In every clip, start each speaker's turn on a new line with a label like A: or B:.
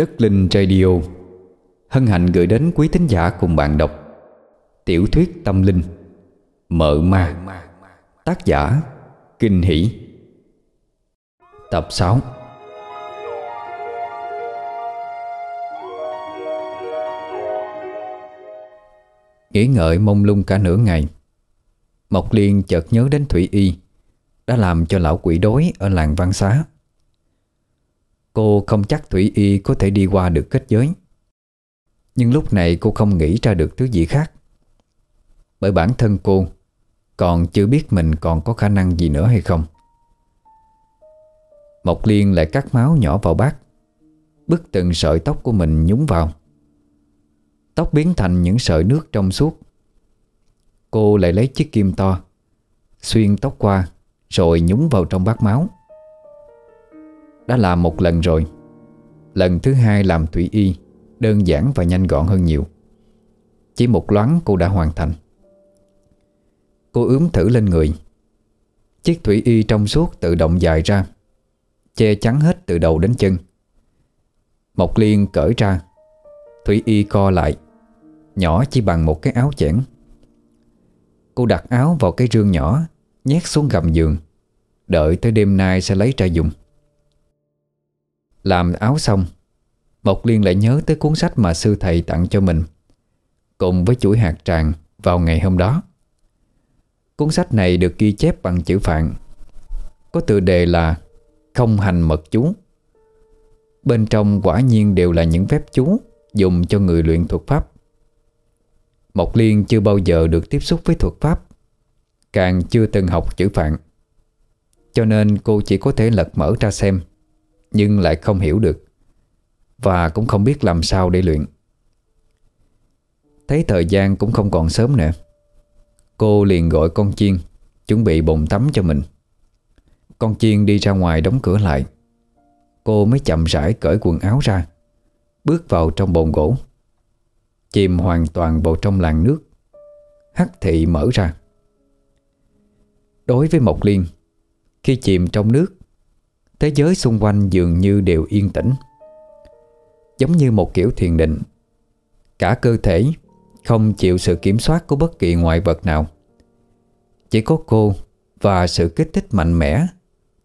A: Đức Linh Radio. Hân hạnh gửi đến quý thính giả cùng bạn đọc Tiểu thuyết tâm linh, Mợ ma. Tác giả Kinh Hỷ. Tập 6 Nghĩ ngợi mông lung cả nửa ngày, Mộc Liên chợt nhớ đến Thủy Y, Đã làm cho lão quỷ đối ở làng Văn Xá. Cô không chắc Thủy Y có thể đi qua được kết giới. Nhưng lúc này cô không nghĩ ra được thứ gì khác. Bởi bản thân cô, Còn chưa biết mình còn có khả năng gì nữa hay không. Mộc Liên lại cắt máu nhỏ vào bát Bức từng sợi tóc của mình nhúng vào. Tóc biến thành những sợi nước trong suốt. Cô lại lấy chiếc kim to, Xuyên tóc qua, Rồi nhúng vào trong bát máu. Đã làm một lần rồi. Lần thứ hai làm thủy y, Đơn giản và nhanh gọn hơn nhiều. Chỉ một loáng cô đã hoàn thành. Cô ướm thử lên người. Chiếc thủy y trong suốt tự động dài ra, Che chắn hết từ đầu đến chân. Mộc Liên cởi ra, Thủy y co lại, Nhỏ chỉ bằng một cái áo chẽn. Cô đặt áo vào cái rương nhỏ, Nhét xuống gầm giường, Đợi tới đêm nay sẽ lấy ra dùng. Làm áo xong, Mộc Liên lại nhớ tới cuốn sách mà sư thầy tặng cho mình, Cùng với chuỗi hạt tràng vào ngày hôm đó. Cuốn sách này được ghi chép bằng chữ Phạn, Có tựa đề là Không hành mật chú. Bên trong quả nhiên đều là những phép chú Dùng cho người luyện thuật pháp. Mộc Liên chưa bao giờ được tiếp xúc với thuật pháp, Càng chưa từng học chữ Phạn, Cho nên cô chỉ có thể lật mở ra xem. Nhưng lại không hiểu được Và cũng không biết làm sao để luyện. Thấy thời gian cũng không còn sớm nữa, Cô liền gọi con chiên Chuẩn bị bồn tắm cho mình. Con chiên đi ra ngoài đóng cửa lại. Cô mới chậm rãi cởi quần áo ra, Bước vào trong bồn gỗ. Chìm hoàn toàn vào trong làn nước, Hắc thị mở ra. Đối với Mộc Liên, Khi chìm trong nước Thế giới xung quanh dường như đều yên tĩnh. Giống như một kiểu thiền định. Cả cơ thể Không chịu sự kiểm soát của bất kỳ ngoại vật nào. Chỉ có cô Và sự kích thích mạnh mẽ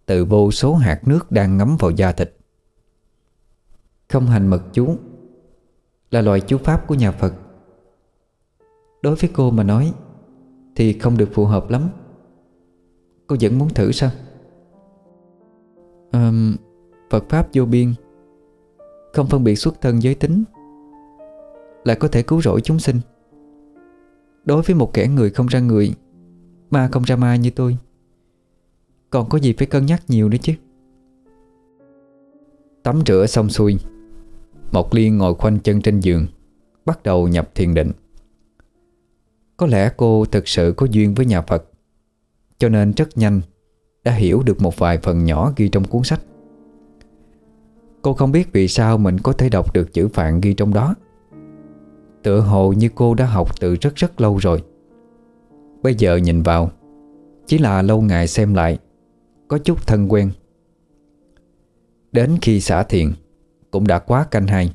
A: Từ vô số hạt nước đang ngấm vào da thịt. Không hành mật chú Là loại chú pháp của nhà Phật. Đối với cô mà nói Thì không được phù hợp lắm. Cô vẫn muốn thử sao? Um, Phật Pháp vô biên. Không phân biệt xuất thân giới tính Lại có thể cứu rỗi chúng sinh. Đối với một kẻ người không ra người Ma không ra ma như tôi Còn có gì phải cân nhắc nhiều nữa chứ? Tắm rửa xong xuôi Mộc Liên ngồi khoanh chân trên giường Bắt đầu nhập thiền định. Có lẽ cô thực sự có duyên với nhà Phật Cho nên rất nhanh đã hiểu được một vài phần nhỏ ghi trong cuốn sách. Cô không biết vì sao mình có thể đọc được chữ phạn ghi trong đó. Tựa hồ như cô đã học từ rất rất lâu rồi. Bây giờ nhìn vào, Chỉ là lâu ngày xem lại, Có chút thân quen. Đến khi xả thiền, Cũng đã quá canh hai.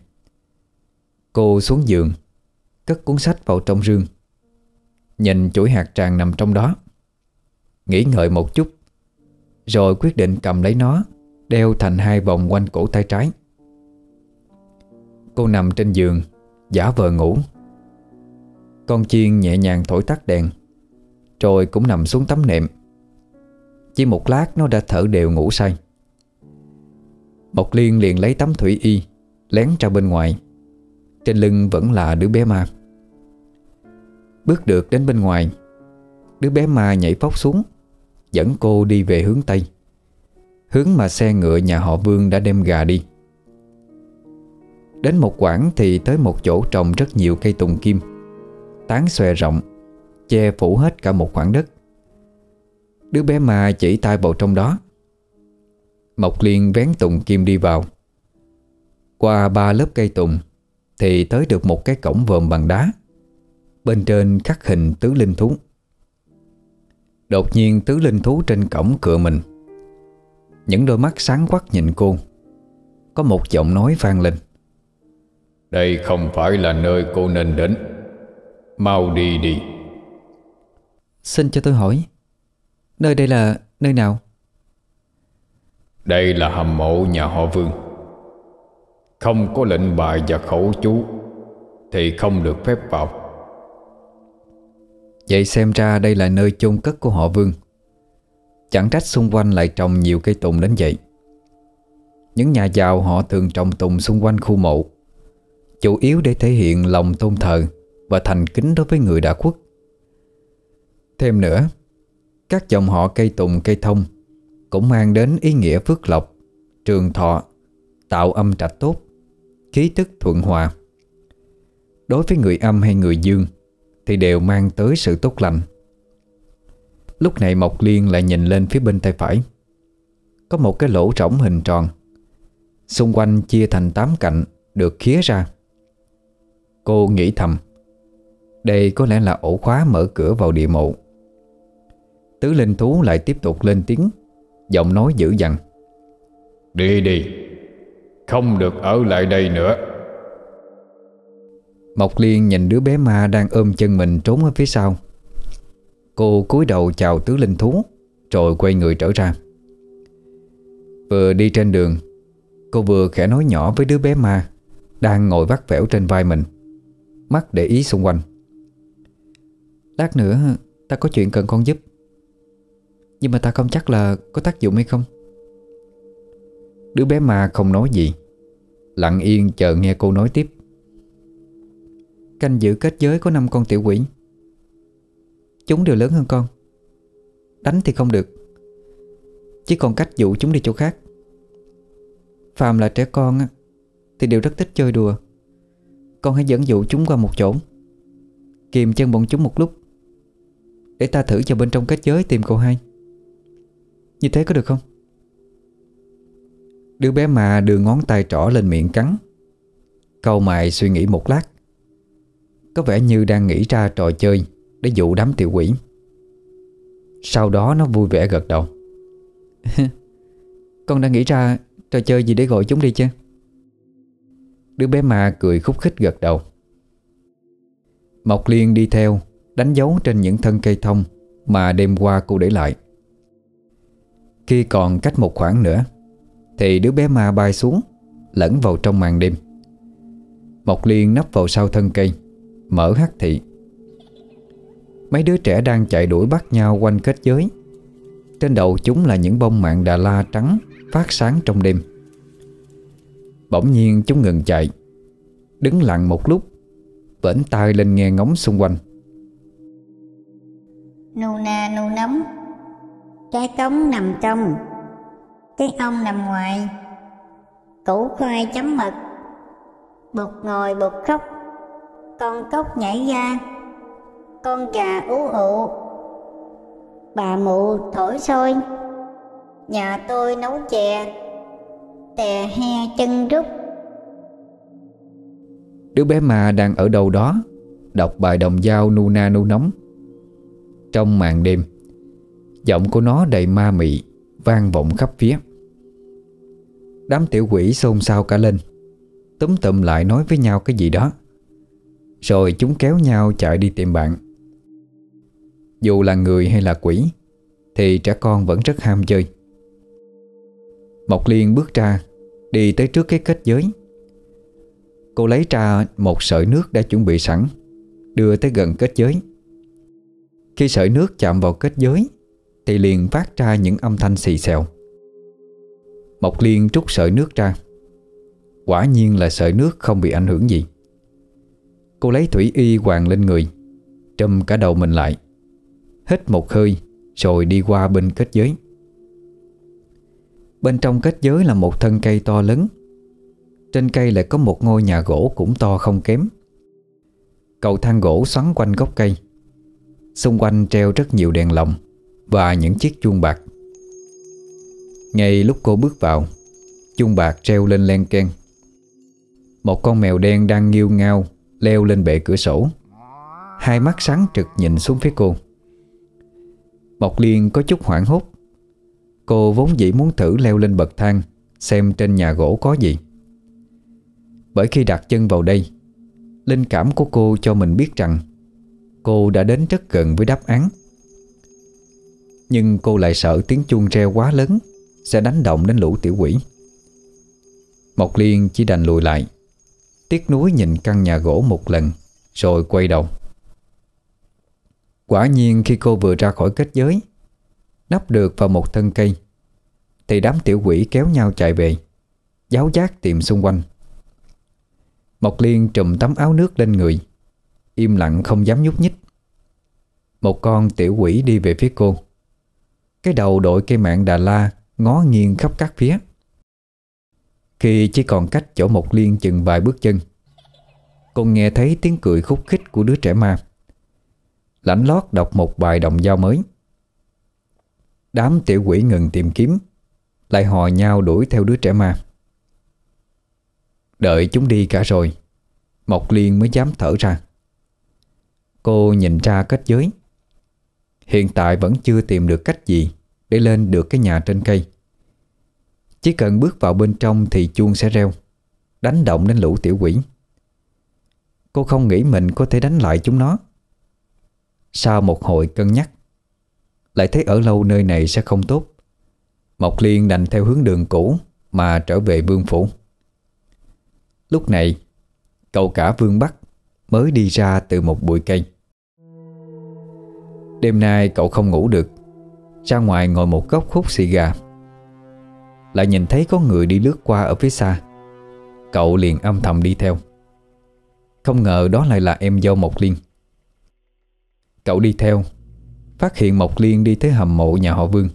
A: Cô xuống giường, Cất cuốn sách vào trong rương. Nhìn chuỗi hạt tràng nằm trong đó. Nghĩ ngợi một chút rồi quyết định cầm lấy nó, Đeo thành hai vòng quanh cổ tay trái. Cô nằm trên giường, Giả vờ ngủ. Con chiên nhẹ nhàng thổi tắt đèn, Rồi cũng nằm xuống tấm nệm. Chỉ một lát nó đã thở đều ngủ say. Mộc Liên liền lấy tấm thủy y, Lén ra bên ngoài. Trên lưng vẫn là đứa bé ma. Bước được đến bên ngoài, Đứa bé ma nhảy phóc xuống. Dẫn cô đi về hướng Tây. Hướng mà xe ngựa nhà họ Vương đã đem gà đi. Đến một quãng thì tới một chỗ trồng rất nhiều cây tùng kim. Tán xòe rộng, Che phủ hết cả một khoảng đất. Đứa bé ma chỉ tay vào trong đó. Mộc Liên vén tùng kim đi vào. Qua ba lớp cây tùng Thì tới được một cái cổng vòm bằng đá. Bên trên khắc hình tứ linh thú. Đột nhiên tứ linh thú trên cổng cựa mình. Những đôi mắt sáng quắc nhìn cô. Có một giọng nói vang lên.
B: Đây không phải là nơi cô nên đến. Mau đi đi.
A: Xin cho tôi hỏi Nơi đây là nơi nào?
B: Đây là hầm mộ nhà họ Vương. Không có lệnh bài và khẩu chú Thì không được phép vào
A: Vậy xem ra đây là nơi chôn cất của họ Vương. Chẳng trách xung quanh lại trồng nhiều cây tùng đến vậy. Những nhà giàu họ thường trồng tùng xung quanh khu mộ, Chủ yếu để thể hiện lòng tôn thờ Và thành kính đối với người đã khuất. Thêm nữa, Các dòng họ cây tùng, cây thông Cũng mang đến ý nghĩa phước lộc, Trường thọ, Tạo âm trạch tốt, Khí tức thuận hòa. Đối với người âm hay người dương thì đều mang tới sự tốt lành. Lúc này Mộc Liên lại nhìn lên phía bên tay phải. Có một cái lỗ rỗng hình tròn. Xung quanh chia thành tám cạnh, Được khía ra. Cô nghĩ thầm, Đây có lẽ là ổ khóa mở cửa vào địa mộ. Tứ linh thú lại tiếp tục lên tiếng, Giọng nói dữ dằn.
B: Đi đi, Không được ở lại đây nữa.
A: Mộc Liên nhìn đứa bé ma đang ôm chân mình trốn ở phía sau. Cô cúi đầu chào tứ linh thú, Rồi quay người trở ra. Vừa đi trên đường, Cô vừa khẽ nói nhỏ với đứa bé ma Đang ngồi vắt vẻo trên vai mình, Mắt để ý xung quanh. Lát nữa ta có chuyện cần con giúp, Nhưng mà ta không chắc là có tác dụng hay không. Đứa bé ma không nói gì, Lặng yên chờ nghe cô nói tiếp. Canh giữ kết giới có 5 con tiểu quỷ. Chúng đều lớn hơn con. Đánh thì không được. Chỉ còn cách dụ chúng đi chỗ khác. Phàm là trẻ con á, Thì đều rất thích chơi đùa. Con hãy dẫn dụ chúng qua một chỗ. Kìm chân bọn chúng một lúc. Để ta thử cho bên trong kết giới tìm cậu hai Như thế có được không? Đứa bé mà đưa ngón tay trỏ lên miệng cắn. Câu mày suy nghĩ một lát. Có vẻ như đang nghĩ ra trò chơi Để dụ đám tiểu quỷ. Sau đó nó vui vẻ gật đầu. Con đã nghĩ ra trò chơi gì để gọi chúng đi chứ? Đứa bé ma cười khúc khích gật đầu. Mộc Liên đi theo, Đánh dấu trên những thân cây thông Mà đêm qua cô để lại. Khi còn cách một khoảng nữa, Thì đứa bé ma bay xuống, Lẫn vào trong màn đêm. Mộc Liên nấp vào sau thân cây. Mở hắc thị. Mấy đứa trẻ đang chạy đuổi bắt nhau quanh kết giới. Trên đầu chúng là những bông mạng đà la trắng Phát sáng trong đêm. Bỗng nhiên chúng ngừng chạy. Đứng lặng một lúc Vẫn tai lên nghe ngóng xung quanh.
C: Nù na nù nóng. Cái cống nằm trong. Cái ong nằm ngoài. Củ khoai chấm mật Bột ngồi bột khóc. Con cốc nhảy ra. Con gà ú ụ. Bà mụ thổi sôi. Nhà tôi nấu chè. Tè he chân rút.
A: Đứa bé ma đang ở đâu đó, Đọc bài đồng dao nu na nu nóng. Trong màn đêm, Giọng của nó đầy ma mị, Vang vọng khắp phía. Đám tiểu quỷ xôn xao cả lên, Túm tụm lại nói với nhau cái gì đó. Rồi chúng kéo nhau chạy đi tìm bạn. Dù là người hay là quỷ, Thì trẻ con vẫn rất ham chơi. Mộc Liên bước ra, Đi tới trước cái kết giới. Cô lấy ra một sợi nước đã chuẩn bị sẵn, Đưa tới gần kết giới. Khi sợi nước chạm vào kết giới, Thì liền phát ra những âm thanh xì xèo. Mộc Liên trút sợi nước ra. Quả nhiên là sợi nước không bị ảnh hưởng gì. Cô lấy thủy y hoàng lên người Trâm cả đầu mình lại. Hít một hơi, Rồi đi qua bên kết giới. Bên trong kết giới là một thân cây to lớn. Trên cây lại có một ngôi nhà gỗ cũng to không kém. Cầu thang gỗ xoắn quanh gốc cây. Xung quanh treo rất nhiều đèn lồng Và những chiếc chuông bạc. Ngay lúc cô bước vào, Chuông bạc treo lên len ken Một con mèo đen đang nghiêu ngao Leo lên bệ cửa sổ. Hai mắt sáng trực nhìn xuống phía cô. Mộc Liên có chút hoảng hốt. Cô vốn dĩ muốn thử leo lên bậc thang, Xem trên nhà gỗ có gì. Bởi khi đặt chân vào đây, Linh cảm của cô cho mình biết rằng Cô đã đến rất gần với đáp án. Nhưng cô lại sợ tiếng chuông reo quá lớn Sẽ đánh động đến lũ tiểu quỷ. Mộc Liên chỉ đành lùi lại. Tiếc nuối nhìn căn nhà gỗ một lần, Rồi quay đầu. Quả nhiên khi cô vừa ra khỏi kết giới, Nắp được vào một thân cây, Thì đám tiểu quỷ kéo nhau chạy về, Giáo giác tìm xung quanh. Mộc Liên trùm tấm áo nước lên người, Im lặng không dám nhúc nhích. Một con tiểu quỷ đi về phía cô. Cái đầu đội cây mạng Đà La Ngó nghiêng khắp các phía. Khi chỉ còn cách chỗ Mộc Liên chừng vài bước chân, Cô nghe thấy tiếng cười khúc khích của đứa trẻ ma. Lãnh lót đọc một bài đồng dao mới. Đám tiểu quỷ ngừng tìm kiếm, Lại hò nhau đuổi theo đứa trẻ ma. Đợi chúng đi cả rồi, Mộc Liên mới dám thở ra. Cô nhìn ra kết giới. Hiện tại vẫn chưa tìm được cách gì Để lên được cái nhà trên cây. Chỉ cần bước vào bên trong Thì chuông sẽ reo, Đánh động đến lũ tiểu quỷ. Cô không nghĩ mình có thể đánh lại chúng nó. Sau một hồi cân nhắc, Lại thấy ở lâu nơi này sẽ không tốt. Mộc Liên đành theo hướng đường cũ Mà trở về vương phủ. Lúc này, Cậu cả Vương Bắc Mới đi ra từ một bụi cây. Đêm nay cậu không ngủ được, Ra ngoài ngồi một góc hút xì gà. Lại nhìn thấy có người đi lướt qua ở phía xa. Cậu liền âm thầm đi theo. Không ngờ đó lại là em dâu Mộc Liên. Cậu đi theo, Phát hiện Mộc Liên đi tới hầm mộ nhà họ Vương.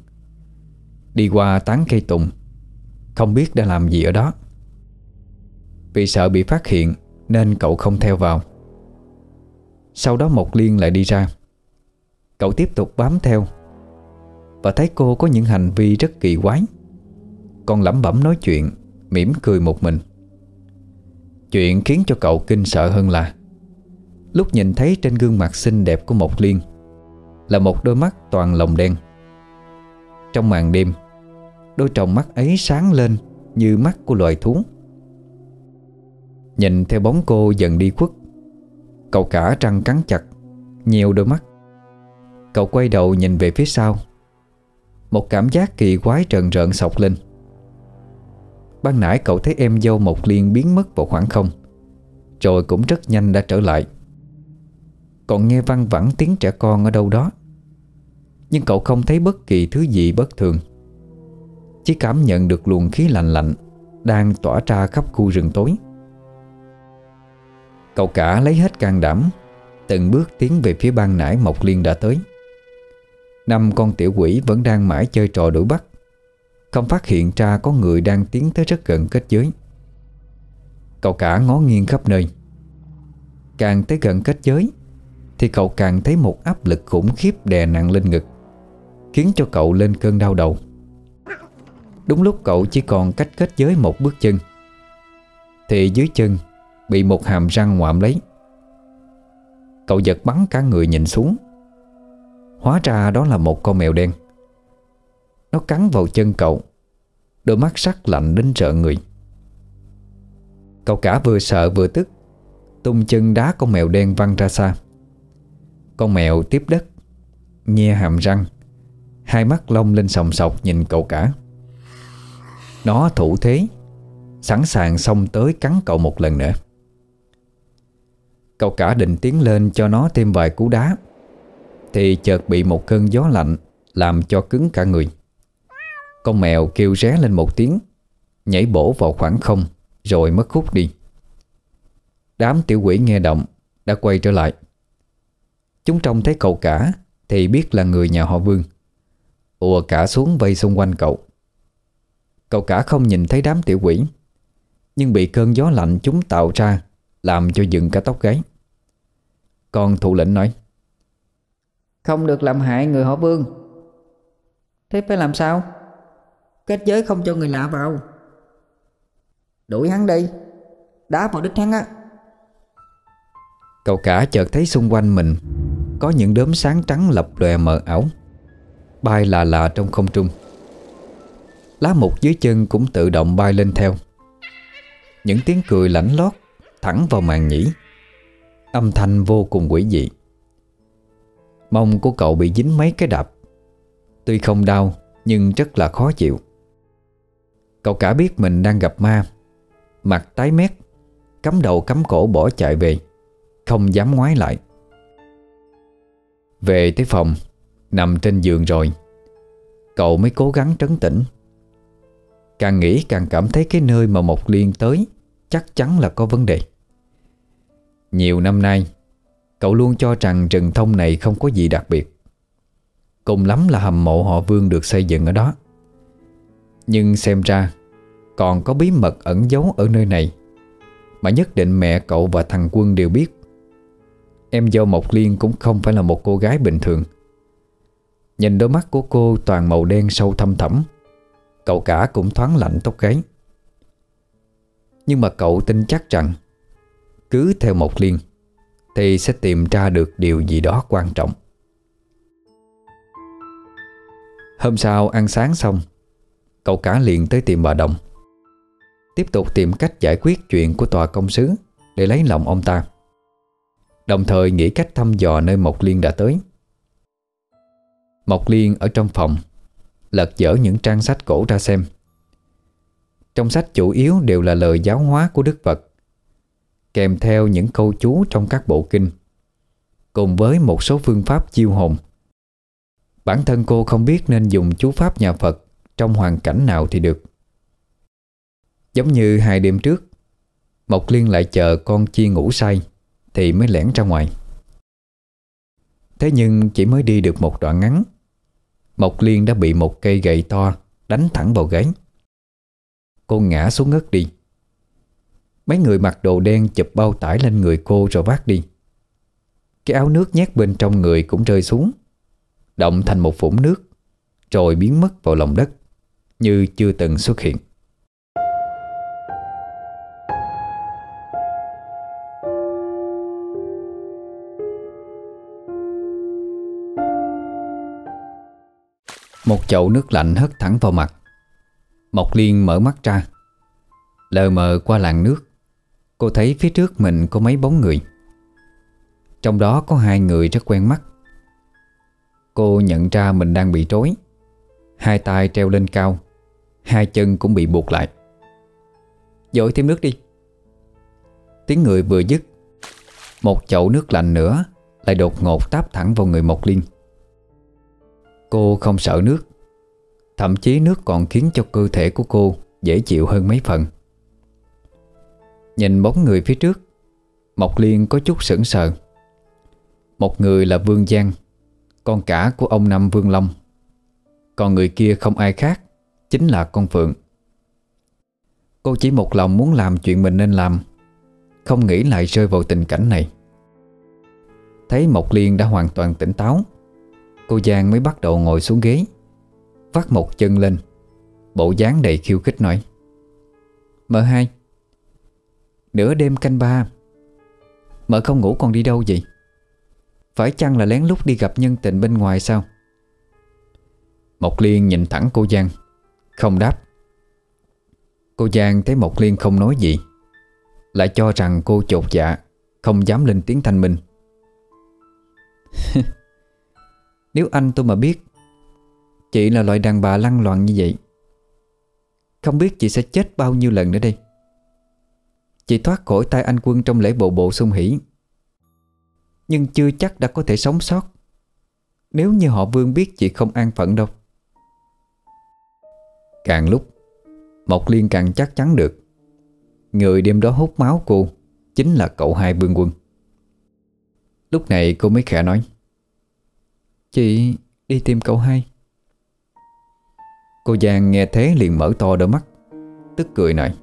A: Đi qua tán cây tùng, Không biết đã làm gì ở đó. Vì sợ bị phát hiện Nên cậu không theo vào. Sau đó Mộc Liên lại đi ra. Cậu tiếp tục bám theo Và thấy cô có những hành vi rất kỳ quái. Còn lẩm bẩm nói chuyện, mỉm cười một mình. Chuyện khiến cho cậu kinh sợ hơn là, Lúc nhìn thấy trên gương mặt xinh đẹp của Mộc Liên, Là một đôi mắt toàn lồng đen. Trong màn đêm, Đôi tròng mắt ấy sáng lên Như mắt của loài thú. Nhìn theo bóng cô dần đi khuất, Cậu cả răng cắn chặt Nhiều đôi mắt. Cậu quay đầu nhìn về phía sau. Một cảm giác kỳ quái trần rợn sọc lên. Ban nãy cậu thấy em dâu Mộc Liên biến mất vào khoảng không. Rồi cũng rất nhanh đã trở lại. Còn nghe văng vẳng tiếng trẻ con ở đâu đó. Nhưng cậu không thấy bất kỳ thứ gì bất thường. Chỉ cảm nhận được luồng khí lạnh lạnh Đang tỏa ra khắp khu rừng tối. Cậu cả lấy hết can đảm, Từng bước tiến về phía ban nãy Mộc Liên đã tới. Năm con tiểu quỷ vẫn đang mãi chơi trò đuổi bắt. Không phát hiện ra có người đang tiến tới rất gần kết giới. Cậu cả ngó nghiêng khắp nơi. Càng tới gần kết giới, Thì cậu càng thấy một áp lực khủng khiếp đè nặng lên ngực, Khiến cho cậu lên cơn đau đầu. Đúng lúc cậu chỉ còn cách kết giới một bước chân, Thì dưới chân Bị một hàm răng ngoạm lấy. Cậu giật bắn cả người nhìn xuống. Hóa ra đó là một con mèo đen. Nó cắn vào chân cậu. Đôi mắt sắc lạnh đến sợ người. Cậu cả vừa sợ vừa tức. Tung chân đá con mèo đen văng ra xa. Con mèo tiếp đất, Nhe hàm răng. Hai mắt lông lên sòng sọc nhìn cậu cả. Nó thủ thế, Sẵn sàng xông tới cắn cậu một lần nữa. Cậu cả định tiến lên cho nó thêm vài cú đá, Thì chợt bị một cơn gió lạnh Làm cho cứng cả người. Con mèo kêu ré lên một tiếng, Nhảy bổ vào khoảng không, Rồi mất hút đi. Đám tiểu quỷ nghe động Đã quay trở lại. Chúng trông thấy cậu cả Thì biết là người nhà họ Vương. Ùa cả xuống vây xung quanh cậu. Cậu cả không nhìn thấy đám tiểu quỷ, Nhưng bị cơn gió lạnh chúng tạo ra Làm cho dựng cả tóc gáy. Còn thủ lĩnh nói,
D: Không được làm hại người họ Vương. Thế phải làm sao? Kết giới không cho người lạ vào. Đuổi hắn đi. Đá vào đích hắn á.
A: Cậu cả chợt thấy xung quanh mình Có những đốm sáng trắng lập lòe mờ ảo. Bay là là trong không trung. Lá mục dưới chân cũng tự động bay lên theo. Những tiếng cười lãnh lót Thẳng vào màn nhĩ. Âm thanh vô cùng quỷ dị. Mông của cậu bị dính mấy cái đạp. Tuy không đau, Nhưng rất là khó chịu. Cậu cả biết mình đang gặp ma. Mặt tái mét, Cắm đầu cắm cổ bỏ chạy về, Không dám ngoái lại. Về tới phòng, Nằm trên giường rồi. Cậu mới cố gắng trấn tĩnh. Càng nghĩ càng cảm thấy cái nơi mà Mộc Liên tới Chắc chắn là có vấn đề. Nhiều năm nay, Cậu luôn cho rằng rừng thông này không có gì đặc biệt. Cùng lắm là hầm mộ họ Vương được xây dựng ở đó. Nhưng xem ra, Còn có bí mật ẩn giấu ở nơi này. Mà nhất định mẹ cậu và thằng Quân đều biết. Em dâu Mộc Liên cũng không phải là một cô gái bình thường. Nhìn đôi mắt của cô toàn màu đen sâu thâm thẳm, Cậu cả cũng thoáng lạnh tóc gáy. Nhưng mà cậu tin chắc rằng, Cứ theo Mộc Liên, Thì sẽ tìm ra được điều gì đó quan trọng. Hôm sau ăn sáng xong Cậu cả liền tới tìm bà Đồng. Tiếp tục tìm cách giải quyết chuyện của tòa công sứ Để lấy lòng ông ta. Đồng thời nghĩ cách thăm dò nơi Mộc Liên đã tới. Mộc Liên ở trong phòng, Lật dở những trang sách cổ ra xem. Trong sách chủ yếu đều là lời giáo hóa của Đức Phật, Kèm theo những câu chú trong các bộ kinh, Cùng với một số phương pháp chiêu hồn. Bản thân cô không biết nên dùng chú pháp nhà Phật trong hoàn cảnh nào thì được. Giống như hai đêm trước, Mộc Liên lại chờ con chi ngủ say Thì mới lẻn ra ngoài. Thế nhưng chỉ mới đi được một đoạn ngắn, Mộc Liên đã bị một cây gậy to Đánh thẳng vào gáy. Cô ngã xuống ngất đi. Mấy người mặc đồ đen chụp bao tải lên người cô rồi vác đi. Cái áo nước nhét bên trong người cũng rơi xuống Động thành một vũng nước, Rồi biến mất vào lòng đất. Như chưa từng xuất hiện. Một chậu nước lạnh hất thẳng vào mặt. Mộc Liên mở mắt ra. Lờ mờ qua làn nước, Cô thấy phía trước mình có mấy bóng người. Trong đó có hai người rất quen mắt. Cô nhận ra mình đang bị trối Hai tay treo lên cao. Hai chân cũng bị buộc lại. Dội thêm nước đi. Tiếng người vừa dứt, Một chậu nước lạnh nữa Lại đột ngột táp thẳng vào người Mộc Liên. Cô không sợ nước, Thậm chí nước còn khiến cho cơ thể của cô Dễ chịu hơn mấy phần. Nhìn bóng người phía trước, Mộc Liên có chút sững sờ. Một người là Vương Giang, Con cả của ông Năm Vương Long. Còn người kia không ai khác Chính là con Phượng. Cô chỉ một lòng muốn làm chuyện mình nên làm, Không nghĩ lại rơi vào tình cảnh này. Thấy Mộc Liên đã hoàn toàn tỉnh táo, Cô Giang mới bắt đầu ngồi xuống ghế Vắt một chân lên, Bộ dáng đầy khiêu khích nói, Mợ hai, Nửa đêm canh ba, Mợ không ngủ còn đi đâu vậy? Phải chăng là lén lút đi gặp nhân tình bên ngoài sao? Mộc Liên nhìn thẳng cô Giang. Không đáp. Cô Giang thấy Mộc Liên không nói gì, Lại cho rằng cô chột dạ Không dám lên tiếng thanh minh. Nếu anh tôi mà biết, Chị là loại đàn bà lăng loạn như vậy, Không biết chị sẽ chết bao nhiêu lần nữa đây. Chị thoát khỏi tay anh quân trong lễ bộ bộ sung hỷ Nhưng chưa chắc đã có thể sống sót. Nếu như họ vương biết chị không an phận đâu Càng lúc, Mộc Liên càng chắc chắn được. Người đêm đó hút máu cô Chính là cậu hai vương quân. Lúc này cô mới khẽ nói, Chị đi tìm cậu hai. Cô Giang nghe thế liền mở to đôi mắt, Tức cười nói,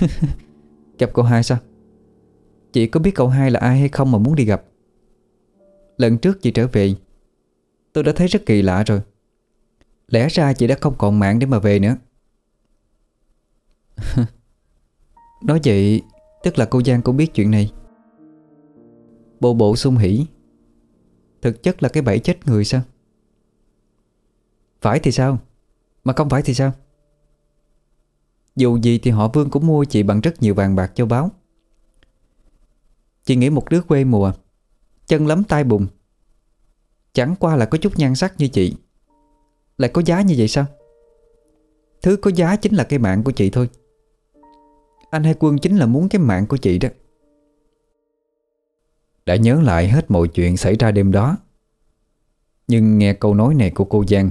A: Gặp cậu hai sao? Chị có biết cậu hai là ai hay không mà muốn đi gặp? Lần trước chị trở về, Tôi đã thấy rất kỳ lạ rồi. Lẽ ra chị đã không còn mạng để mà về nữa. Nói vậy, Tức là cô Giang cũng biết chuyện này. Bộ bộ sung hỉ. Thực chất là cái bẫy chết người sao? Phải thì sao? Mà không phải thì sao? Dù gì thì họ Vương cũng mua chị bằng rất nhiều vàng bạc cho báo. Chị nghĩ một đứa quê mùa, Chân lắm tay bùn Chẳng qua là có chút nhan sắc như chị. Lại có giá như vậy sao? Thứ có giá chính là cái mạng của chị thôi. Anh hai quân chính là muốn cái mạng của chị đó. Đã nhớ lại hết mọi chuyện xảy ra đêm đó. Nhưng nghe câu nói này của cô Giang,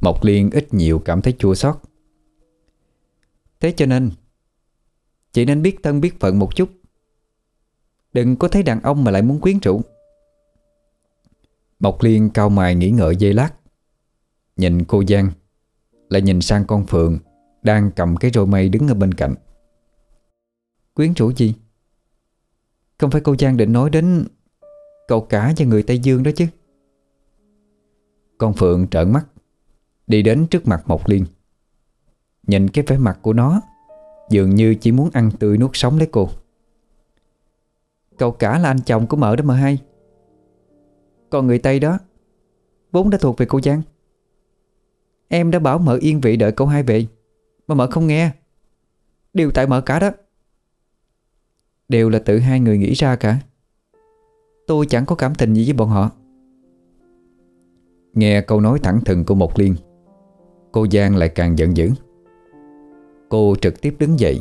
A: Mộc Liên ít nhiều cảm thấy chua xót. Thế cho nên, Chị nên biết thân biết phận một chút. Đừng có thấy đàn ông mà lại muốn quyến rũ. Mộc Liên cao mày nghĩ ngợi dây lát. Nhìn cô Giang, Lại nhìn sang con Phượng Đang cầm cái roi mây đứng ở bên cạnh. Quyến rũ gì? Không phải cô Giang định nói đến Cậu cả cho người Tây Dương đó chứ? Con Phượng trợn mắt, Đi đến trước mặt Mộc Liên. Nhìn cái vẻ mặt của nó, Dường như chỉ muốn ăn tươi nuốt sống lấy cô. Cậu cả là anh chồng của mợ đó mà hay. Còn người Tây đó, Vốn đã thuộc về cô Giang. Em đã bảo mợ yên vị đợi cậu hai về, Mà mợ không nghe. Đều tại mợ cả đó. Đều là tự hai người nghĩ ra cả. Tôi chẳng có cảm tình gì với bọn họ. Nghe câu nói thẳng thừng của Mộc Liên, Cô Giang lại càng giận dữ. Cô trực tiếp đứng dậy,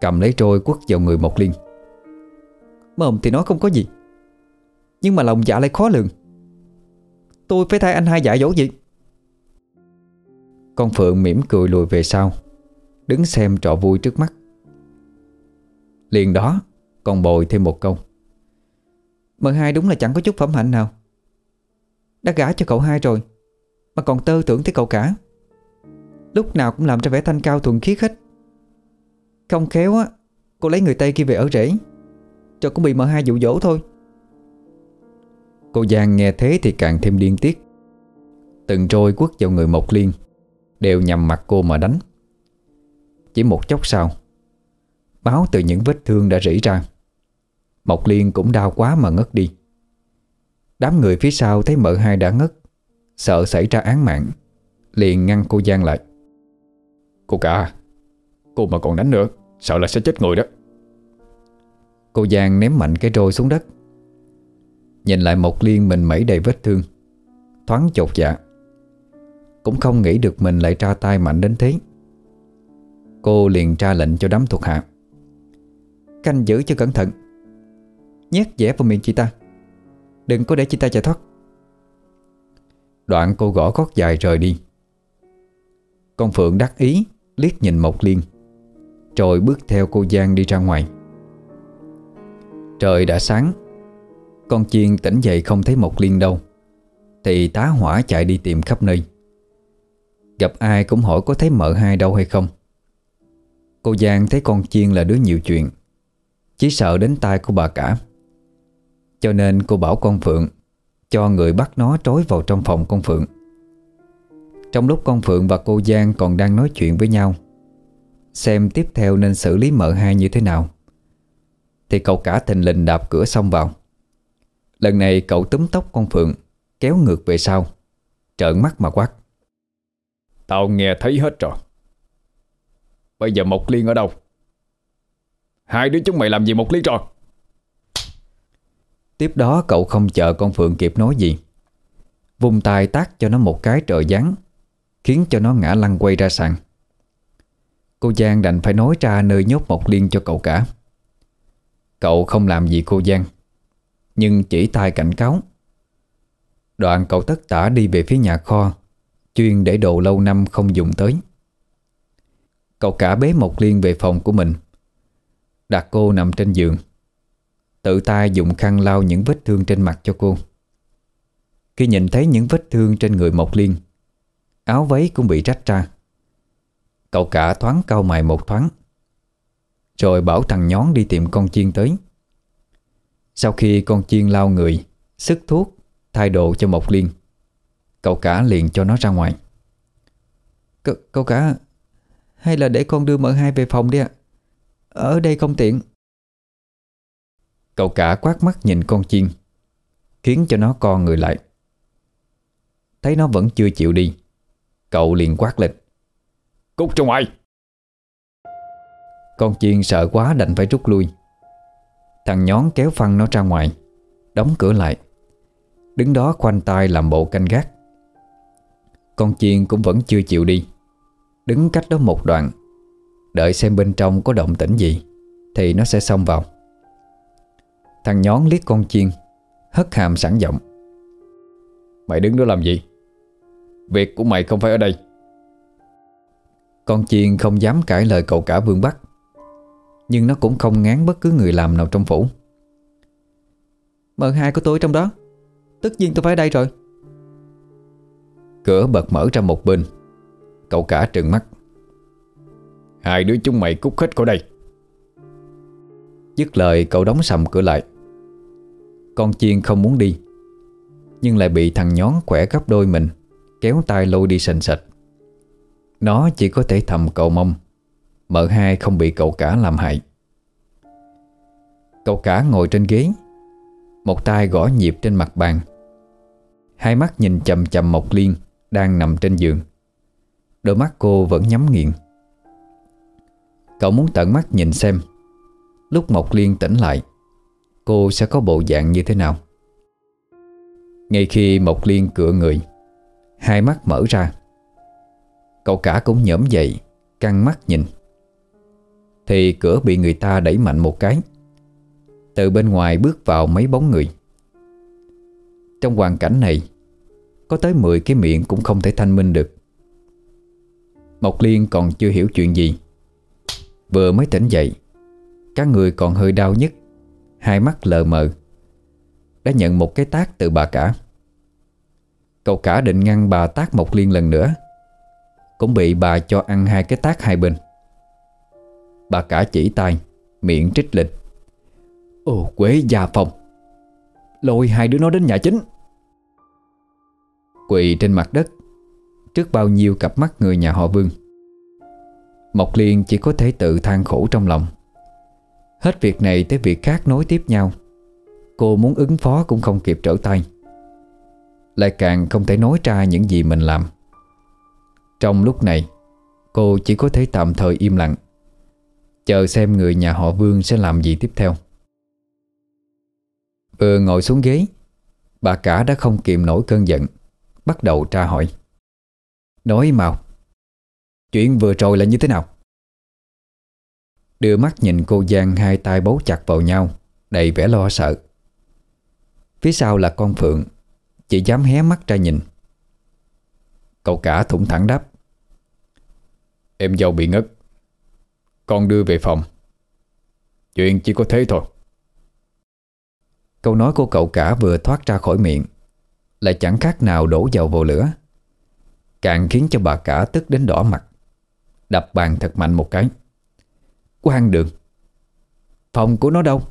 A: Cầm lấy trôi quất vào người Mộc Liên. Mồm thì nói không có gì, Nhưng mà lòng dạ lại khó lường. Tôi phải thay anh hai dạ dỗ gì con Phượng mỉm cười lùi về sau, Đứng xem trò vui trước mắt. Liền đó, Còn bồi thêm một câu. Mợ hai đúng là chẳng có chút phẩm hạnh nào. Đã gả cho cậu hai rồi, Mà còn tơ tưởng tới cậu cả. Lúc nào cũng làm cho vẻ thanh cao thuần khiết hết. Không khéo á, Cô lấy người Tây kia về ở rễ, Cho cũng bị mợ hai dụ dỗ thôi. Cô Giang nghe thế thì càng thêm điên tiết. Từng trôi quất vào người Mộc Liên. Đều nhằm mặt cô mà đánh. Chỉ một chốc sau Máu từ những vết thương đã rỉ ra. Mộc Liên cũng đau quá mà ngất đi. Đám người phía sau thấy mợ hai đã ngất Sợ xảy ra án mạng Liền ngăn cô Giang lại. Cô cả Cô mà còn đánh nữa Sợ là sẽ chết người đó. Cô Giang ném mạnh cái roi xuống đất. Nhìn lại một liên mình mẩy đầy vết thương Thoáng chột dạ cũng không nghĩ được mình lại tra tay mạnh đến thế. Cô liền tra lệnh cho đám thuộc hạ. Canh giữ cho cẩn thận. Nhét dẻ vào miệng chị ta. Đừng có để chị ta chạy thoát. Đoạn cô gõ gót dài rời đi. Con Phượng đắc ý, Liếc nhìn Mộc Liên, Rồi bước theo cô Giang đi ra ngoài. Trời đã sáng, Con chiên tỉnh dậy không thấy Mộc Liên đâu, Thì tá hỏa chạy đi tìm khắp nơi. Gặp ai cũng hỏi có thấy mợ hai đâu hay không. Cô Giang thấy con chiên là đứa nhiều chuyện, Chỉ sợ đến tai của bà cả. Cho nên cô bảo con Phượng Cho người bắt nó trói vào trong phòng con Phượng. Trong lúc con Phượng và cô Giang còn đang nói chuyện với nhau, Xem tiếp theo nên xử lý mợ hai như thế nào. Thì cậu cả thình lình đạp cửa xông vào. Lần này cậu túm tóc con Phượng, Kéo ngược về sau, Trợn mắt mà quát.
B: Tao nghe thấy hết rồi. Bây giờ Mộc Liên ở đâu? Hai đứa chúng mày làm gì Mộc Liên rồi?
A: Tiếp đó cậu không chờ con Phượng kịp nói gì. Vùng tay tác cho nó một cái trợ gián Khiến cho nó ngã lăn quay ra sàn. Cô Giang đành phải nói ra nơi nhốt Mộc Liên cho cậu cả. Cậu không làm gì cô Giang, Nhưng chỉ tay cảnh cáo. Đoạn cậu tất tả đi về phía nhà kho Chuyên để đồ lâu năm không dùng tới. Cậu cả bế Mộc Liên về phòng của mình. Đặt cô nằm trên giường. Tự tay dùng khăn lau những vết thương trên mặt cho cô. Khi nhìn thấy những vết thương trên người Mộc Liên, Áo váy cũng bị rách ra. Cậu cả thoáng cau mày một thoáng, Rồi bảo thằng nhón đi tìm con chiên tới. Sau khi con chiên lau người, Sức thuốc, Thay đồ cho Mộc Liên. Cậu cả liền cho nó ra ngoài. C Cậu cả Hay là để con đưa mợ hai về phòng đi ạ? Ở đây không tiện. Cậu cả quát mắt nhìn con chiên Khiến cho nó co người lại. Thấy nó vẫn chưa chịu đi Cậu liền quát lên.
B: Cút ra ngoài
A: Con chiên sợ quá đành phải rút lui. Thằng nhón kéo phăng nó ra ngoài Đóng cửa lại. Đứng đó khoanh tay làm bộ canh gác con chiên cũng vẫn chưa chịu đi. Đứng cách đó một đoạn, Đợi xem bên trong có động tĩnh gì, Thì nó sẽ xông vào. Thằng nhón liếc con chiên, Hất hàm sẵn giọng.
B: Mày đứng đó làm gì? Việc của mày không phải ở đây.
A: Con chiên không dám cãi lời cậu cả Vương Bắc, Nhưng nó cũng không ngán bất cứ người làm nào trong phủ.
D: Mợ hai của tôi trong đó, Tất nhiên tôi phải ở đây rồi.
A: Cửa bật mở ra một bên. Cậu cả trừng mắt.
B: Hai đứa chúng mày cút hết khỏi đây.
A: Dứt lời, cậu đóng sầm cửa lại. Con chiên không muốn đi, Nhưng lại bị thằng nhón khỏe gấp đôi mình, Kéo tay lôi đi sành sạch. Nó chỉ có thể thầm cầu mong Mợ hai không bị cậu cả làm hại. Cậu cả ngồi trên ghế, Một tay gõ nhịp trên mặt bàn. Hai mắt nhìn chầm chầm Mộc Liên. Đang nằm trên giường. Đôi mắt cô vẫn nhắm nghiền. Cậu muốn tận mắt nhìn xem, Lúc Mộc Liên tỉnh lại, Cô sẽ có bộ dạng như thế nào? Ngay khi Mộc Liên cựa người, Hai mắt mở ra. Cậu cả cũng nhổm dậy, Căng mắt nhìn. Thì cửa bị người ta đẩy mạnh một cái. Từ bên ngoài bước vào mấy bóng người. Trong hoàn cảnh này có tới 10 cái miệng cũng không thể thanh minh được. Mộc Liên còn chưa hiểu chuyện gì. Vừa mới tỉnh dậy, Các người còn hơi đau nhất Hai mắt lờ mờ. Đã nhận một cái tác từ bà cả. Cậu cả định ngăn bà tác Mộc Liên lần nữa. Cũng bị bà cho ăn hai cái tác hai bên. Bà cả chỉ tay, Miệng trích lịch. Ồ, quế gia phòng Lôi hai đứa nó đến nhà chính. Quỳ trên mặt đất. Trước bao nhiêu cặp mắt người nhà họ Vương, Mộc Liên chỉ có thể tự than khổ trong lòng. Hết việc này tới việc khác nối tiếp nhau. Cô muốn ứng phó cũng không kịp trở tay. Lại càng không thể nói ra những gì mình làm. Trong lúc này, Cô chỉ có thể tạm thời im lặng, Chờ xem người nhà họ Vương sẽ làm gì tiếp theo. Vừa ngồi xuống ghế, Bà cả đã không kìm nổi cơn giận. Bắt đầu tra hỏi. Nói mau, Chuyện vừa rồi là như thế nào? Đưa mắt nhìn cô Giang hai tay bấu chặt vào nhau, Đầy vẻ lo sợ. Phía sau là con Phượng, Chỉ dám hé mắt ra nhìn. Cậu cả thủng thẳng đáp,
B: Em dâu bị ngất, Con đưa về phòng. Chuyện chỉ có thế thôi.
A: Câu nói của cậu cả vừa thoát ra khỏi miệng lại chẳng khác nào đổ dầu vào lửa. Càng khiến cho bà cả tức đến đỏ mặt. Đập bàn thật mạnh một cái. Quang đường, Phòng của nó đâu?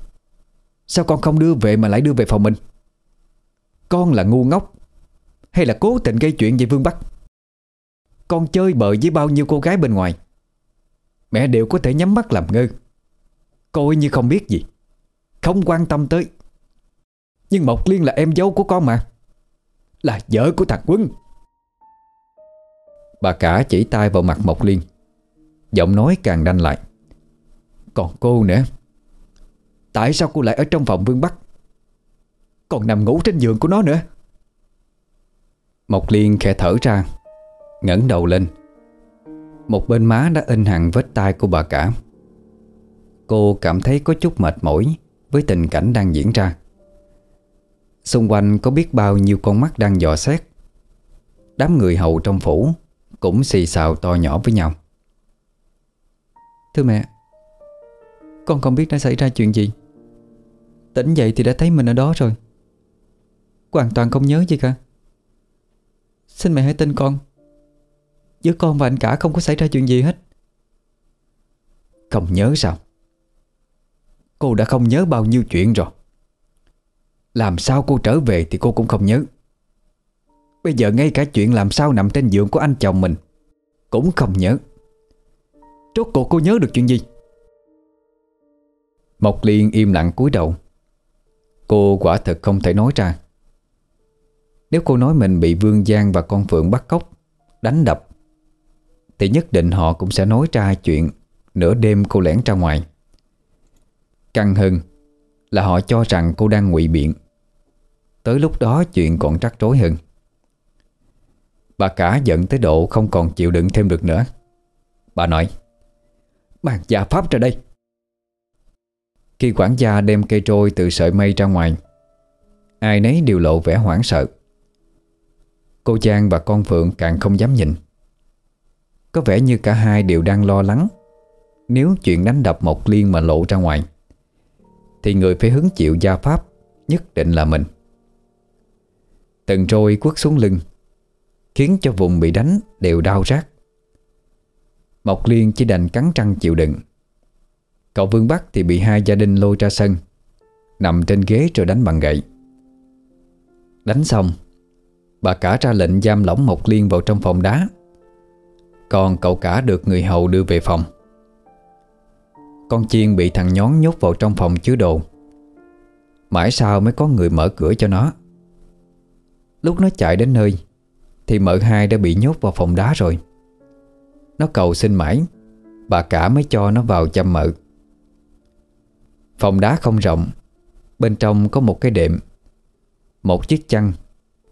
A: Sao con không đưa về mà lại đưa về phòng mình? Con là ngu ngốc Hay là cố tình gây chuyện về Vương Bắc? Con chơi bời với bao nhiêu cô gái bên ngoài? Mẹ đều có thể nhắm mắt làm ngơ. Coi như không biết gì, Không quan tâm tới. Nhưng Mộc Liên là em dâu của con mà. Là vợ của thằng Quân. Bà cả chỉ tay vào mặt Mộc Liên, Giọng nói càng đanh lại. Còn cô nữa. Tại sao cô lại ở trong phòng Vương Bắc? Còn nằm ngủ trên giường của nó nữa. Mộc Liên khẽ thở ra, ngẩng đầu lên. Một bên má đã in hẳn vết tay của bà cả. Cô cảm thấy có chút mệt mỏi Với tình cảnh đang diễn ra. Xung quanh có biết bao nhiêu con mắt đang dò xét. Đám người hầu trong phủ Cũng xì xào to nhỏ với nhau. Thưa mẹ, Con không biết đã xảy ra chuyện gì. Tỉnh dậy thì đã thấy mình ở đó rồi. Hoàn toàn không nhớ gì cả. Xin mẹ hãy tin con. Giữa con và anh cả không có xảy ra chuyện gì hết. Không nhớ sao? Cô đã không nhớ bao nhiêu chuyện rồi. Làm sao cô trở về thì cô cũng không nhớ. Bây giờ ngay cả chuyện làm sao nằm trên giường của anh chồng mình Cũng không nhớ. Rốt cuộc cô nhớ được chuyện gì? Mộc Liên im lặng cúi đầu. Cô quả thật không thể nói ra. Nếu cô nói mình bị Vương Giang và con Phượng bắt cóc, Đánh đập, Thì nhất định họ cũng sẽ nói ra chuyện Nửa đêm cô lẻn ra ngoài. Căng hơn là họ cho rằng cô đang ngụy biện. Tới lúc đó chuyện còn rắc rối hơn. Bà cả giận tới độ không còn chịu đựng thêm được nữa. Bà nói Mang gia pháp ra đây. Khi quản gia đem cây trôi từ sợi mây ra ngoài, Ai nấy đều lộ vẻ hoảng sợ. Cô Trang và con Phượng càng không dám nhìn. Có vẻ như cả hai đều đang lo lắng Nếu chuyện đánh đập một liên mà lộ ra ngoài. Thì người phải hứng chịu gia pháp, Nhất định là mình. Từng trôi quất xuống lưng, Khiến cho vùng bị đánh đều đau rát. Mộc Liên chỉ đành cắn răng chịu đựng. Cậu Vương Bắc thì bị hai gia đình lôi ra sân, Nằm trên ghế rồi đánh bằng gậy. Đánh xong, Bà cả ra lệnh giam lỏng Mộc Liên vào trong phòng đá. Còn cậu cả được người hầu đưa về phòng. Con chiên bị thằng nhón nhốt vào trong phòng chứa đồ. Mãi sau mới có người mở cửa cho nó. Lúc nó chạy đến nơi, Thì mợ hai đã bị nhốt vào phòng đá rồi. Nó cầu xin mãi, Bà cả mới cho nó vào chăm mợ. Phòng đá không rộng, Bên trong có một cái đệm, Một chiếc chăn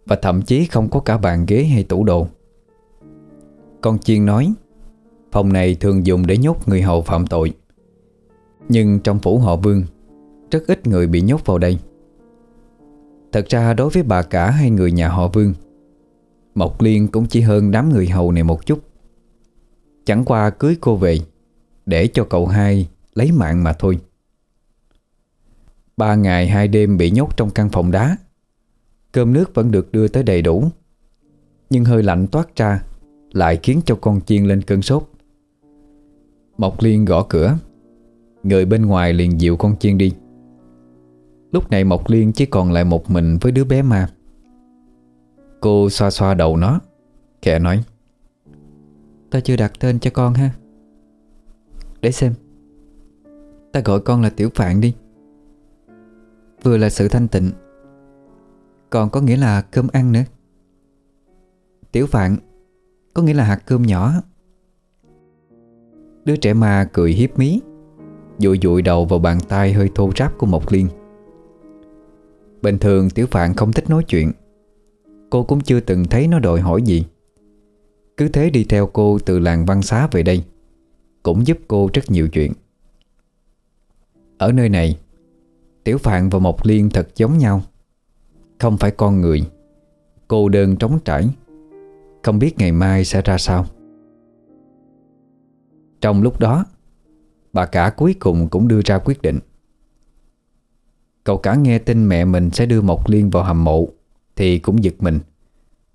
A: Và thậm chí không có cả bàn ghế hay tủ đồ. Con chiên nói, Phòng này thường dùng để nhốt người hầu phạm tội. Nhưng trong phủ họ vương, Rất ít người bị nhốt vào đây. Thật ra đối với bà cả hay người nhà họ Vương, Mộc Liên cũng chỉ hơn đám người hầu này một chút. Chẳng qua cưới cô về, Để cho cậu hai lấy mạng mà thôi. Ba ngày hai đêm bị nhốt trong căn phòng đá. Cơm nước vẫn được đưa tới đầy đủ. Nhưng hơi lạnh toát ra, Lại khiến cho con chiên lên cơn sốt. Mộc Liên gõ cửa. Người bên ngoài liền dịu con chiên đi. Lúc này Mộc Liên chỉ còn lại một mình với đứa bé ma. Cô xoa xoa đầu nó, Khẽ nói, Ta chưa đặt tên cho con ha. Để xem. Ta gọi con là Tiểu Phạn đi. Vừa là sự thanh tịnh, Còn có nghĩa là cơm ăn nữa. Tiểu Phạn, Có nghĩa là hạt cơm nhỏ. Đứa trẻ ma cười hiếp mí. Dụi dụi đầu vào bàn tay hơi thô ráp của Mộc Liên. Bình thường Tiểu Phạn không thích nói chuyện. Cô cũng chưa từng thấy nó đòi hỏi gì. Cứ thế đi theo cô từ làng văn xá về đây, Cũng giúp cô rất nhiều chuyện. Ở nơi này, Tiểu Phạn và Mộc Liên thật giống nhau. Không phải con người, Cô đơn trống trải. Không biết ngày mai sẽ ra sao. Trong lúc đó Bà cả cuối cùng cũng đưa ra quyết định. Cậu cả nghe tin mẹ mình sẽ đưa Mộc Liên vào hầm mộ, Thì cũng giật mình,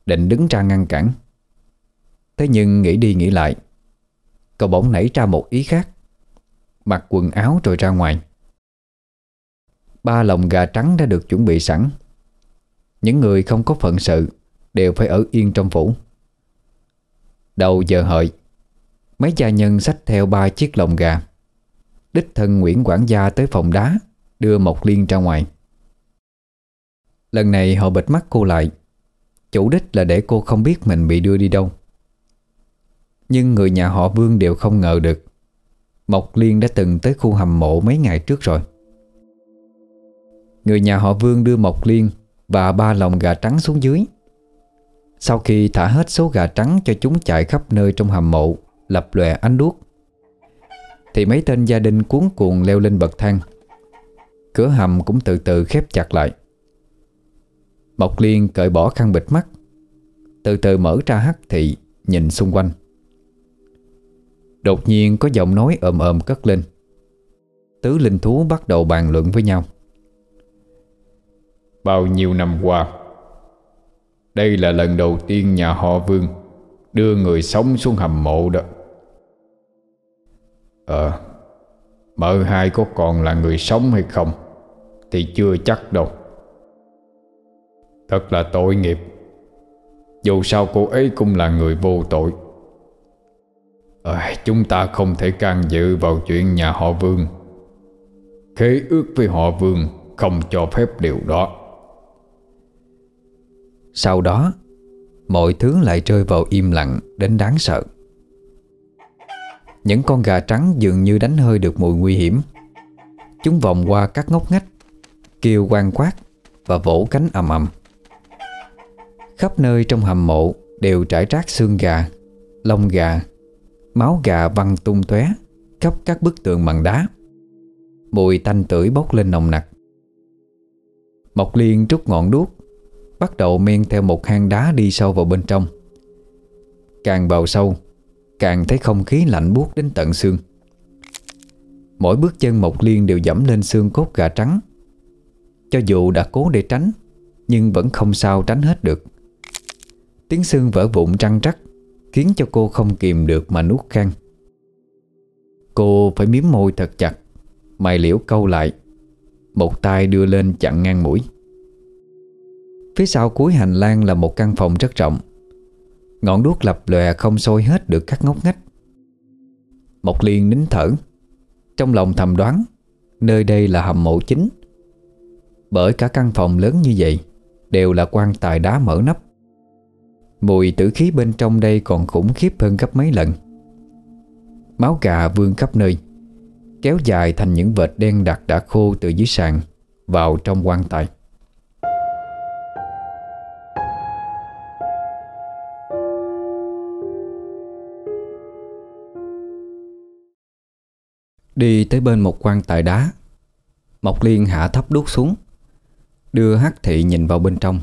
A: Định đứng ra ngăn cản. Thế nhưng nghĩ đi nghĩ lại, Cậu bỗng nảy ra một ý khác, Mặc quần áo rồi ra ngoài. Ba lồng gà trắng đã được chuẩn bị sẵn. Những người không có phận sự Đều phải ở yên trong phủ. Đầu giờ hợi, Mấy gia nhân xách theo ba chiếc lồng gà. Đích thân Nguyễn quản gia tới phòng đá, Đưa Mộc Liên ra ngoài. Lần này họ bịt mắt cô lại. Chủ đích là để cô không biết mình bị đưa đi đâu. Nhưng người nhà họ Vương đều không ngờ được. Mộc Liên đã từng tới khu hầm mộ mấy ngày trước rồi. Người nhà họ Vương đưa Mộc Liên Và ba lồng gà trắng xuống dưới. Sau khi thả hết số gà trắng cho chúng chạy khắp nơi trong hầm mộ, Lập lòe ánh đuốc. Thì mấy tên gia đình cuốn cuồng leo lên bậc thang. Cửa hầm cũng từ từ khép chặt lại. Mộc Liên cởi bỏ khăn bịt mắt. Từ từ mở ra hắt thị, Nhìn xung quanh. Đột nhiên có giọng nói ồm ồm cất lên. Tứ linh thú bắt đầu bàn luận với nhau.
B: Bao nhiêu năm qua, Đây là lần đầu tiên nhà họ Vương Đưa người sống xuống hầm mộ đó. Ờ Mợ hai có còn là người sống hay không Thì chưa chắc đâu. Thật là tội nghiệp. Dù sao cô ấy cũng là người vô tội. À, Chúng ta không thể can dự vào chuyện nhà họ Vương. Khế ước với họ Vương Không cho phép điều đó.
A: Sau đó Mọi thứ lại rơi vào im lặng Đến đáng sợ. Những con gà trắng dường như đánh hơi được mùi nguy hiểm. Chúng vòng qua các ngóc ngách, Kêu quang quát Và vỗ cánh ầm ầm. Khắp nơi trong hầm mộ Đều trải rác xương gà, Lông gà, Máu gà văng tung tóe Khắp các bức tường bằng đá. Mùi tanh tưởi bốc lên nồng nặc. Mộc Liên trút ngọn đuốc, Bắt đầu men theo một hang đá đi sâu vào bên trong. Càng vào sâu Càng thấy không khí lạnh buốt đến tận xương. Mỗi bước chân Mộc Liên đều dẫm lên xương cốt gà trắng. Cho dù đã cố để tránh, Nhưng vẫn không sao tránh hết được. Tiếng xương vỡ vụn trăng trắc, Khiến cho cô không kìm được mà nuốt khăn Cô phải miếm môi thật chặt, Mày liễu câu lại. Một tay đưa lên chặn ngang mũi. Phía sau cuối hành lang là một căn phòng rất rộng. Ngọn đuốc lập lòe không sôi hết được các ngóc ngách. Mộc Liên nín thở. Trong lòng thầm đoán, Nơi đây là hầm mộ chính. Bởi cả căn phòng lớn như vậy, Đều là quan tài đá mở nắp. Mùi tử khí bên trong đây còn khủng khiếp hơn gấp mấy lần. Máu gà vương khắp nơi, Kéo dài thành những vệt đen đặc đã khô từ dưới sàn Vào trong quan tài. Đi tới bên một quan tài đá. Mộc Liên hạ thấp đuốc xuống, Đưa hắc thị nhìn vào bên trong.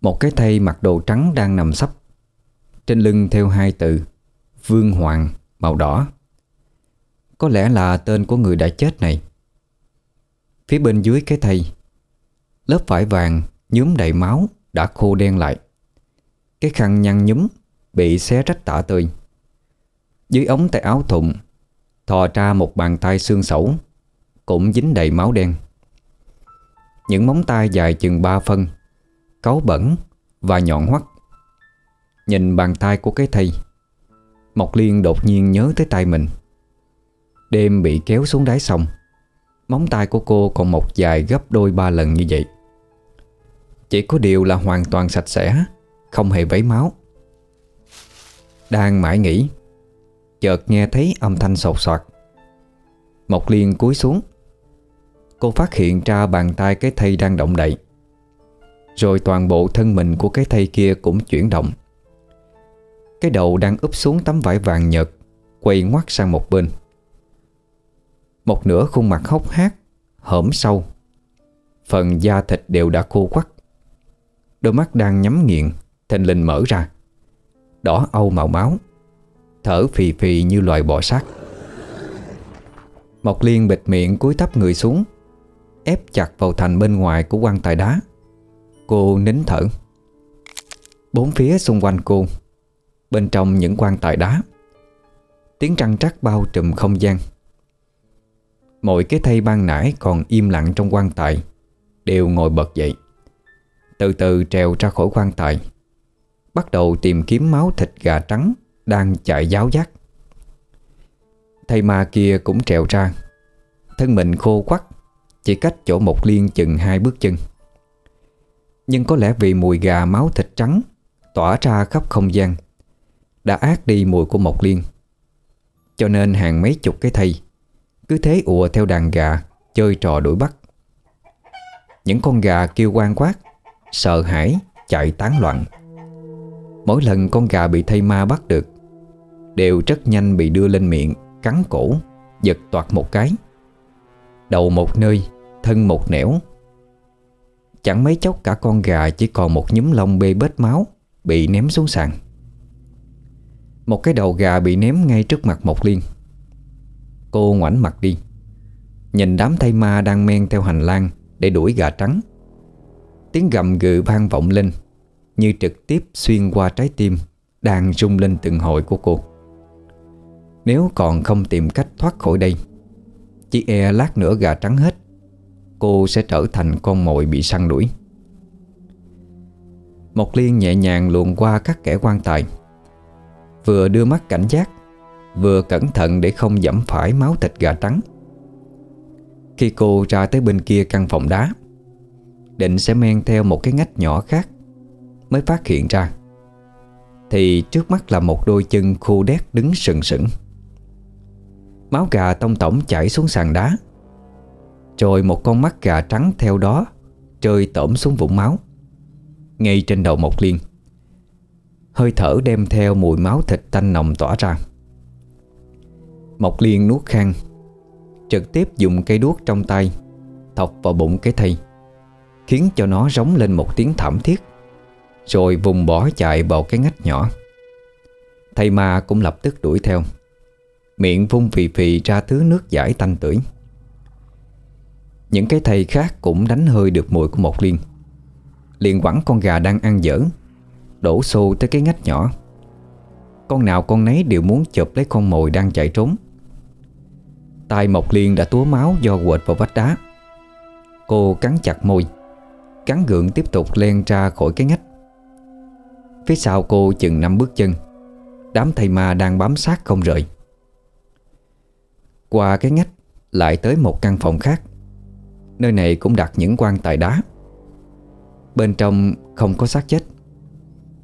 A: Một cái thây mặc đồ trắng đang nằm sấp, Trên lưng theo hai từ, Vương Hoàng màu đỏ. Có lẽ là tên của người đã chết này. Phía bên dưới cái thây, Lớp vải vàng nhúm đầy máu Đã khô đen lại. Cái khăn nhăn nhúm Bị xé rách tả tơi. Dưới ống tay áo thụng Thò ra một bàn tay xương sẩu Cũng dính đầy máu đen. Những móng tay dài chừng ba phân, Cáu bẩn Và nhọn hoắt. Nhìn bàn tay của cái thây Mộc Liên đột nhiên nhớ tới tay mình. Đêm bị kéo xuống đáy sông, Móng tay của cô còn một dài gấp đôi ba lần như vậy. Chỉ có điều là hoàn toàn sạch sẽ, Không hề vấy máu. Đang mãi nghĩ Chợt nghe thấy âm thanh sột soạt. Mộc Liên cúi xuống. Cô phát hiện ra bàn tay cái thây đang động đậy. Rồi toàn bộ thân mình của cái thây kia cũng chuyển động. Cái đầu đang úp xuống tấm vải vàng nhợt, Quay ngoắt sang một bên. Một nửa khuôn mặt hốc hác Hõm sâu. Phần da thịt đều đã khô quắt. Đôi mắt đang nhắm nghiền, Thình lình mở ra. Đỏ âu màu máu. Thở phì phì như loài bò sát. Mộc Liên bịt miệng cúi thấp người xuống, Ép chặt vào thành bên ngoài của quan tài đá. Cô nín thở. Bốn phía xung quanh cô, Bên trong những quan tài đá, Tiếng trăng trắc bao trùm không gian. Mọi cái thây ban nãy còn im lặng trong quan tài, Đều ngồi bật dậy, Từ từ trèo ra khỏi quan tài, Bắt đầu tìm kiếm máu thịt gà trắng đang chạy giáo giác. Thầy ma kia cũng trèo ra. Thân mình khô quắc Chỉ cách chỗ một liên chừng hai bước chân. Nhưng có lẽ vì mùi gà máu thịt trắng Tỏa ra khắp không gian, Đã át đi mùi của một liên. Cho nên hàng mấy chục cái thây Cứ thế ùa theo đàn gà Chơi trò đuổi bắt. Những con gà kêu quan quát, Sợ hãi, chạy tán loạn. Mỗi lần con gà bị thây ma bắt được Đều rất nhanh bị đưa lên miệng, Cắn cổ, Giật toạt một cái. Đầu một nơi, Thân một nẻo. Chẳng mấy chốc cả con gà Chỉ còn một nhúm lông bê bết máu Bị ném xuống sàn. Một cái đầu gà bị ném ngay trước mặt một liên. Cô ngoảnh mặt đi. Nhìn đám thay ma đang men theo hành lang Để đuổi gà trắng. Tiếng gầm gừ vang vọng lên, Như trực tiếp xuyên qua trái tim Đang rung lên từng hồi của cô nếu còn không tìm cách thoát khỏi đây, Chỉ e lát nữa gà trắng hết, Cô sẽ trở thành con mồi bị săn đuổi. Mộc Liên nhẹ nhàng luồn qua các kẻ quan tài, Vừa đưa mắt cảnh giác, Vừa cẩn thận để không dẫm phải máu thịt gà trắng. Khi cô ra tới bên kia căn phòng đá, Định sẽ men theo một cái ngách nhỏ khác Mới phát hiện ra, Thì trước mắt là một đôi chân khô đét đứng sừng sững. Máu gà tông tổng chảy xuống sàn đá. Rồi một con mắt gà trắng theo đó Rơi tổm xuống vũng máu, Ngay trên đầu Mộc Liên. Hơi thở đem theo mùi máu thịt tanh nồng tỏa ra. Mộc Liên nuốt khang, Trực tiếp dùng cây đuốc trong tay Thọc vào bụng cái thây, Khiến cho nó rống lên một tiếng thảm thiết, Rồi vùng bỏ chạy vào cái ngách nhỏ. Thầy ma cũng lập tức đuổi theo. Miệng vung phì phì ra thứ nước giải tanh tưởi. Những cái thầy khác cũng đánh hơi được mùi của một liên Liền quẳng con gà đang ăn dở, Đổ xô tới cái ngách nhỏ. Con nào con nấy đều muốn chụp lấy con mồi đang chạy trốn. Tay Mộc Liên đã túa máu do quệt vào vách đá. Cô cắn chặt môi, Cắn gượng tiếp tục len ra khỏi cái ngách. Phía sau cô chừng năm bước chân, Đám thầy ma đang bám sát không rời. Qua cái ngách, Lại tới một căn phòng khác. Nơi này cũng đặt những quan tài đá. Bên trong không có xác chết.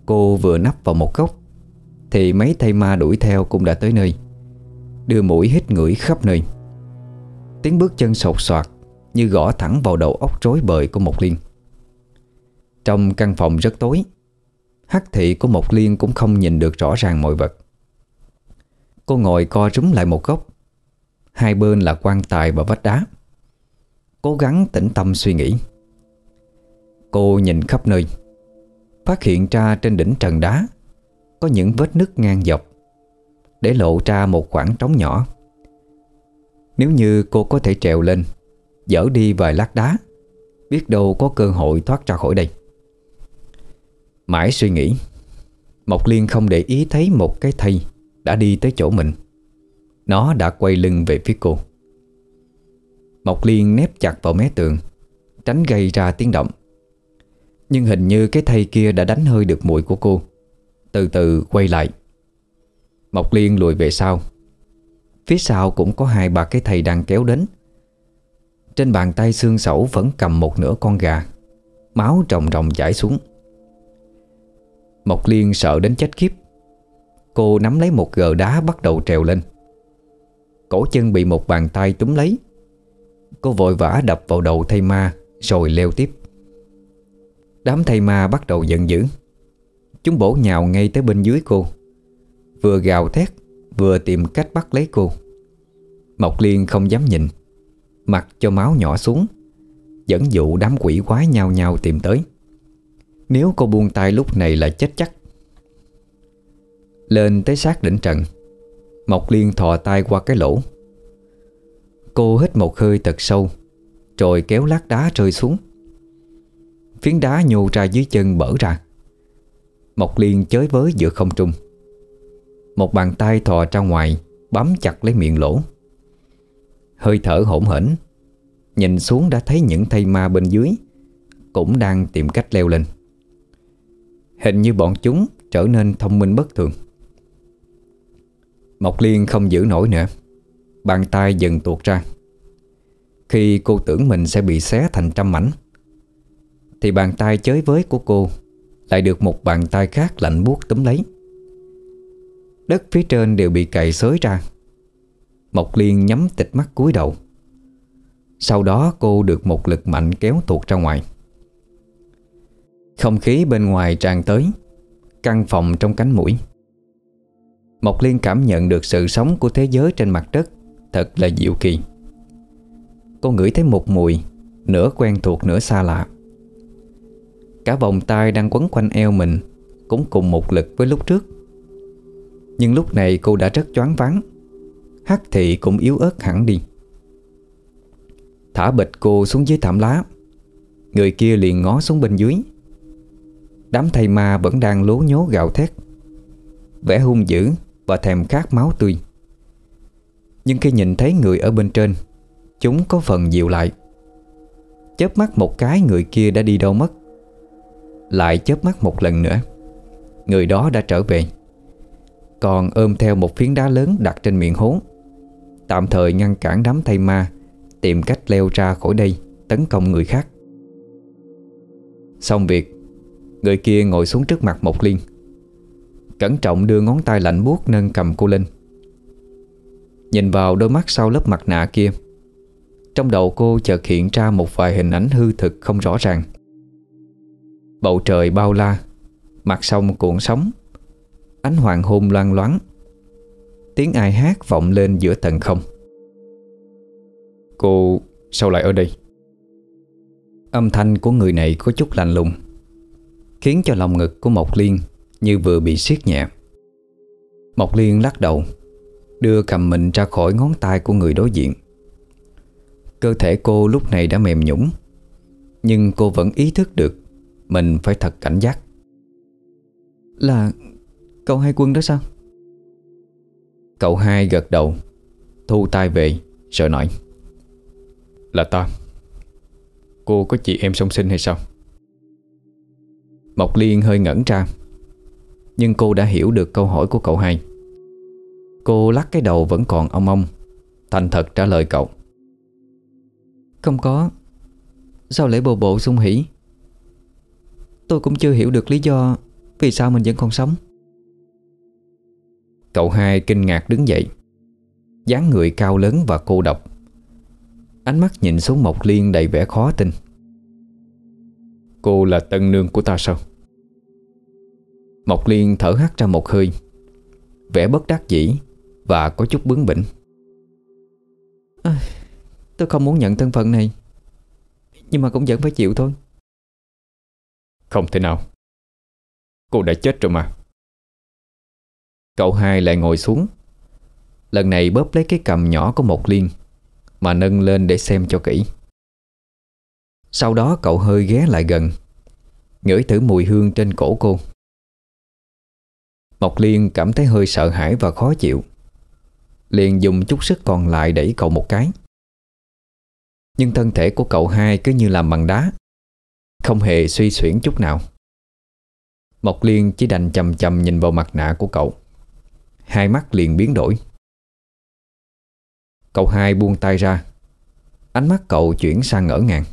A: Cô vừa nắp vào một góc, Thì mấy thây ma đuổi theo cũng đã tới nơi. Đưa mũi hít ngửi khắp nơi. Tiếng bước chân sột soạt Như gõ thẳng vào đầu óc rối bời của một liên. Trong căn phòng rất tối, Hắc thị của một liên cũng không nhìn được rõ ràng mọi vật. Cô ngồi co rúm lại một góc Hai bên là quan tài và vách đá. Cố gắng tĩnh tâm suy nghĩ. Cô nhìn khắp nơi, Phát hiện ra trên đỉnh trần đá Có những vết nứt ngang dọc, Để lộ ra một khoảng trống nhỏ. Nếu như cô có thể trèo lên Dỡ đi vài lát đá, Biết đâu có cơ hội thoát ra khỏi đây. Mãi suy nghĩ, Mộc Liên không để ý thấy một cái thây Đã đi tới chỗ mình. Nó đã quay lưng về phía cô. Mộc Liên nép chặt vào mé tường, Tránh gây ra tiếng động. Nhưng hình như cái thây kia đã đánh hơi được mũi của cô. Từ từ quay lại. Mộc Liên lùi về sau. Phía sau cũng có hai ba cái thầy đang kéo đến. Trên bàn tay xương sẩu vẫn cầm một nửa con gà. Máu ròng ròng chảy xuống. Mộc Liên sợ đến chết khiếp. Cô nắm lấy một gờ đá bắt đầu trèo lên. Cổ chân bị một bàn tay túm lấy. Cô vội vã đập vào đầu thây ma, Rồi leo tiếp. Đám thây ma bắt đầu giận dữ. Chúng bổ nhào ngay tới bên dưới cô. Vừa gào thét, Vừa tìm cách bắt lấy cô. Mộc Liên không dám nhìn. Mặc cho máu nhỏ xuống, Dẫn dụ đám quỷ quái nhau nhau tìm tới. Nếu cô buông tay lúc này là chết chắc. Lên tới sát đỉnh trận. Mộc Liên thò tay qua cái lỗ. Cô hít một hơi thật sâu, Rồi kéo lát đá rơi xuống. Phiến đá nhô ra dưới chân bở ra. Mộc Liên chới với giữa không trung. Một bàn tay thò ra ngoài, Bám chặt lấy miệng lỗ. Hơi thở hỗn hển, Nhìn xuống đã thấy những thây ma bên dưới Cũng đang tìm cách leo lên. Hình như bọn chúng trở nên thông minh bất thường. Mộc Liên không giữ nổi nữa. Bàn tay dần tuột ra. Khi cô tưởng mình sẽ bị xé thành trăm mảnh, Thì bàn tay chới với của cô Lại được một bàn tay khác lạnh buốt túm lấy. Đất phía trên đều bị cày xới ra. Mộc Liên nhắm tịch mắt cúi đầu. Sau đó cô được một lực mạnh kéo tuột ra ngoài. Không khí bên ngoài tràn tới, Căn phòng trong cánh mũi. Mộc Liên cảm nhận được sự sống của thế giới trên mặt đất. Thật là diệu kỳ. Cô ngửi thấy một mùi, Nửa quen thuộc nửa xa lạ. Cả vòng tay đang quấn quanh eo mình, Cũng cùng một lực với lúc trước. Nhưng lúc này cô đã rất choáng váng. Hắc thị cũng yếu ớt hẳn đi. Thả bịch cô xuống dưới thảm lá. Người kia liền ngó xuống bên dưới. Đám thầy ma vẫn đang lố nhố gạo thét. Vẻ hung dữ và thèm khát máu tươi. Nhưng khi nhìn thấy người ở bên trên, Chúng có phần dịu lại. Chớp mắt một cái, người kia đã đi đâu mất? Lại chớp mắt một lần nữa, Người đó đã trở về. Còn ôm theo một phiến đá lớn đặt trên miệng hố. Tạm thời ngăn cản đám thây ma, Tìm cách leo ra khỏi đây, Tấn công người khác. Xong việc, Người kia ngồi xuống trước mặt Mộc Liên. Cẩn trọng đưa ngón tay lạnh buốt nâng cầm cô lên. Nhìn vào đôi mắt sau lớp mặt nạ kia, Trong đầu cô chợt hiện ra một vài hình ảnh hư thực không rõ ràng. Bầu trời bao la, Mặt sông cuộn sóng, Ánh hoàng hôn loang loáng, Tiếng ai hát vọng lên giữa tầng không. Cô, sao lại ở đây? Âm thanh của người này có chút lạnh lùng, Khiến cho lòng ngực của Mộc Liên như vừa bị siết nhẹ. Mộc Liên lắc đầu, Đưa cầm mình ra khỏi ngón tay của người đối diện. Cơ thể cô lúc này đã mềm nhũng, Nhưng cô vẫn ý thức được Mình phải thật cảnh giác. Là cậu hai quân đó sao? Cậu hai gật đầu, Thu tay về, Rồi nói,
B: Là ta. Cô có chị em song sinh hay sao?
A: Mộc Liên hơi ngẩn ra. Nhưng cô đã hiểu được câu hỏi của cậu hai. Cô lắc cái đầu vẫn còn ong ong. Thành thật trả lời cậu. Không có. Sao lễ bồ bộ sung hỉ? Tôi cũng chưa hiểu được lý do Vì sao mình vẫn còn sống. Cậu hai kinh ngạc đứng dậy. Dáng người cao lớn và cô độc. Ánh mắt nhìn xuống Mộc Liên đầy vẻ khó tin.
B: Cô là tân nương của ta sao?
A: Mộc Liên thở hắt ra một hơi Vẻ bất đắc dĩ Và có chút bướng bỉnh. À, Tôi không muốn nhận thân phận này Nhưng mà cũng vẫn phải chịu thôi.
B: Không thể nào. Cô đã chết rồi mà.
A: Cậu hai lại ngồi xuống. Lần này bóp lấy cái cầm nhỏ của Mộc Liên Mà nâng lên để xem cho kỹ. Sau đó cậu hơi ghé lại gần Ngửi thử mùi hương trên cổ cô. Mộc Liên cảm thấy hơi sợ hãi và khó chịu. Liền dùng chút sức còn lại đẩy cậu một cái. Nhưng thân thể của cậu hai cứ như làm bằng đá, Không hề suy xuyển chút nào. Mộc Liên chỉ đành chầm chầm nhìn vào mặt nạ của cậu. Hai mắt liền biến đổi. Cậu hai buông tay ra. Ánh mắt cậu chuyển sang ngỡ ngàng.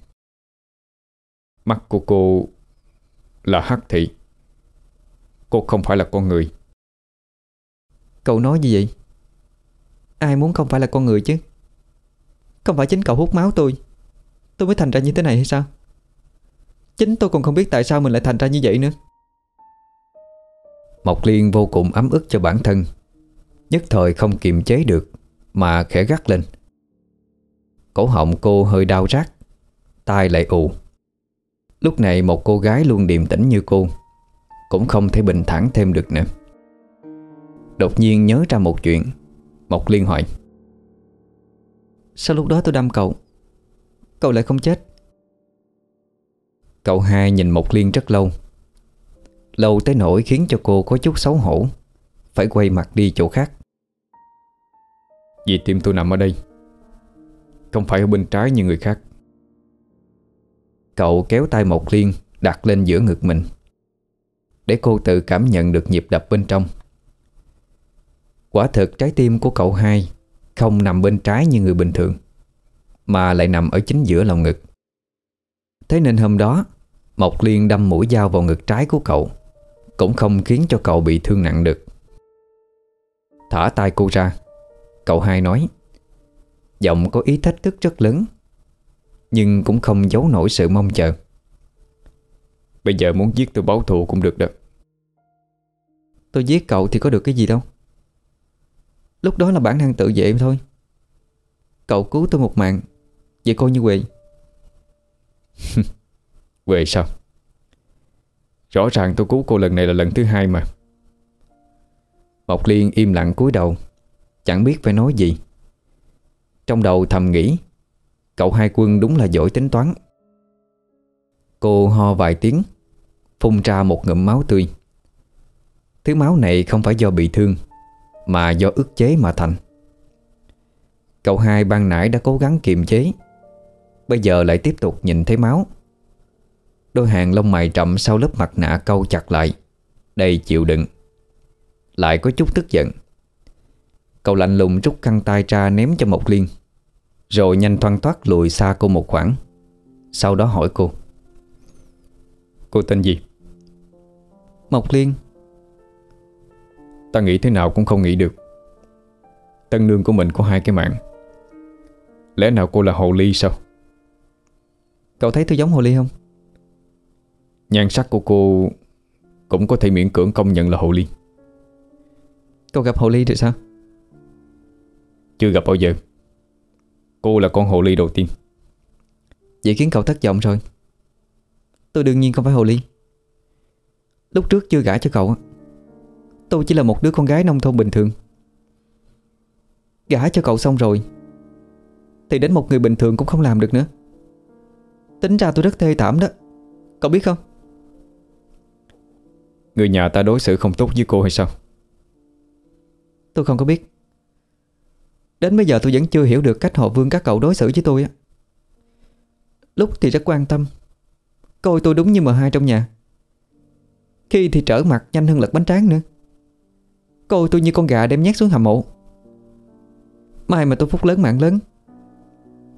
B: Mắt của cô là hắc thị. Cô không phải là con người.
A: Cậu nói gì vậy? Ai muốn không phải là con người chứ? Không phải chính cậu hút máu tôi Tôi mới thành ra như thế này hay sao? Chính tôi còn không biết tại sao mình lại thành ra như vậy nữa Mộc Liên vô cùng ấm ức cho bản thân Nhất thời không kiềm chế được, Mà khẽ gắt lên Cổ họng cô hơi đau rát, Tai lại ù Lúc này một cô gái luôn điềm tĩnh như cô, Cũng không thể bình thản thêm được nữa Đột nhiên nhớ ra một chuyện. Mộc Liên hỏi. Sao lúc đó tôi đâm cậu? Cậu lại không chết? Cậu hai nhìn Mộc Liên rất lâu. Lâu tới nỗi khiến cho cô có chút xấu hổ. Phải quay mặt đi chỗ khác.
B: Vì tim tôi nằm ở đây. Không phải ở bên trái như người khác.
A: Cậu kéo tay Mộc Liên Đặt lên giữa ngực mình. Để cô tự cảm nhận được nhịp đập bên trong Quả thực trái tim của cậu hai Không nằm bên trái như người bình thường, Mà lại nằm ở chính giữa lòng ngực. Thế nên hôm đó, Mộc Liên đâm mũi dao vào ngực trái của cậu, Cũng không khiến cho cậu bị thương nặng được. Thả tay cô ra, Cậu hai nói, Giọng có ý thách thức rất lớn, Nhưng cũng không giấu nổi sự mong chờ.
B: Bây giờ muốn giết tôi báo thù cũng được đó.
A: Tôi giết cậu thì có được cái gì đâu. Lúc đó là bản năng tự vệ em thôi. Cậu cứu tôi một mạng. Vậy coi như quỳ.
B: quỳ sao? Rõ ràng tôi cứu cô lần này là lần thứ hai mà.
A: Mộc Liên im lặng cúi đầu, Chẳng biết phải nói gì. Trong đầu thầm nghĩ, Cậu hai quân đúng là giỏi tính toán. Cô ho vài tiếng, Phun ra một ngụm máu tươi. Thứ máu này không phải do bị thương mà do ức chế mà thành. Cậu hai ban nãy đã cố gắng kiềm chế, Bây giờ lại tiếp tục nhìn thấy máu. Đôi hàng lông mày trậm sau lớp mặt nạ câu chặt lại, Đầy chịu đựng. Lại có chút tức giận. Cậu lạnh lùng rút khăn tay ra ném cho Mộc Liên, Rồi nhanh thoăn thoát lùi xa cô một khoảng. Sau đó hỏi cô.
B: Cô tên gì?
A: Mộc Liên.
B: Ta nghĩ thế nào cũng không nghĩ được.
A: Tân nương của mình có hai cái mạng. Lẽ nào cô là hồ ly sao?
E: Cậu thấy tôi giống hồ ly không?
A: Nhan sắc của cô Cũng có thể miễn cưỡng công nhận là hồ ly.
E: Cậu gặp hồ ly rồi sao?
A: Chưa gặp bao giờ. Cô là con hồ ly đầu tiên.
E: Vậy khiến cậu thất vọng rồi. Tôi đương nhiên không phải hồ ly. Lúc trước chưa gả cho cậu Tôi chỉ là một đứa con gái nông thôn bình thường. Gả cho cậu xong rồi Thì đến một người bình thường cũng không làm được nữa. Tính ra tôi rất thê thảm đó. Cậu biết không?
A: Người nhà ta đối xử không tốt với cô hay sao?
E: Tôi không có biết. Đến bây giờ tôi vẫn chưa hiểu được cách họ vương các cậu đối xử với tôi á. Lúc thì rất quan tâm. Coi tôi đúng như mờ hai trong nhà. Khi thì trở mặt nhanh hơn lật bánh tráng nữa cô tôi như con gà đem nhét xuống hầm mộ. Mai mà tôi phúc lớn mạng lớn.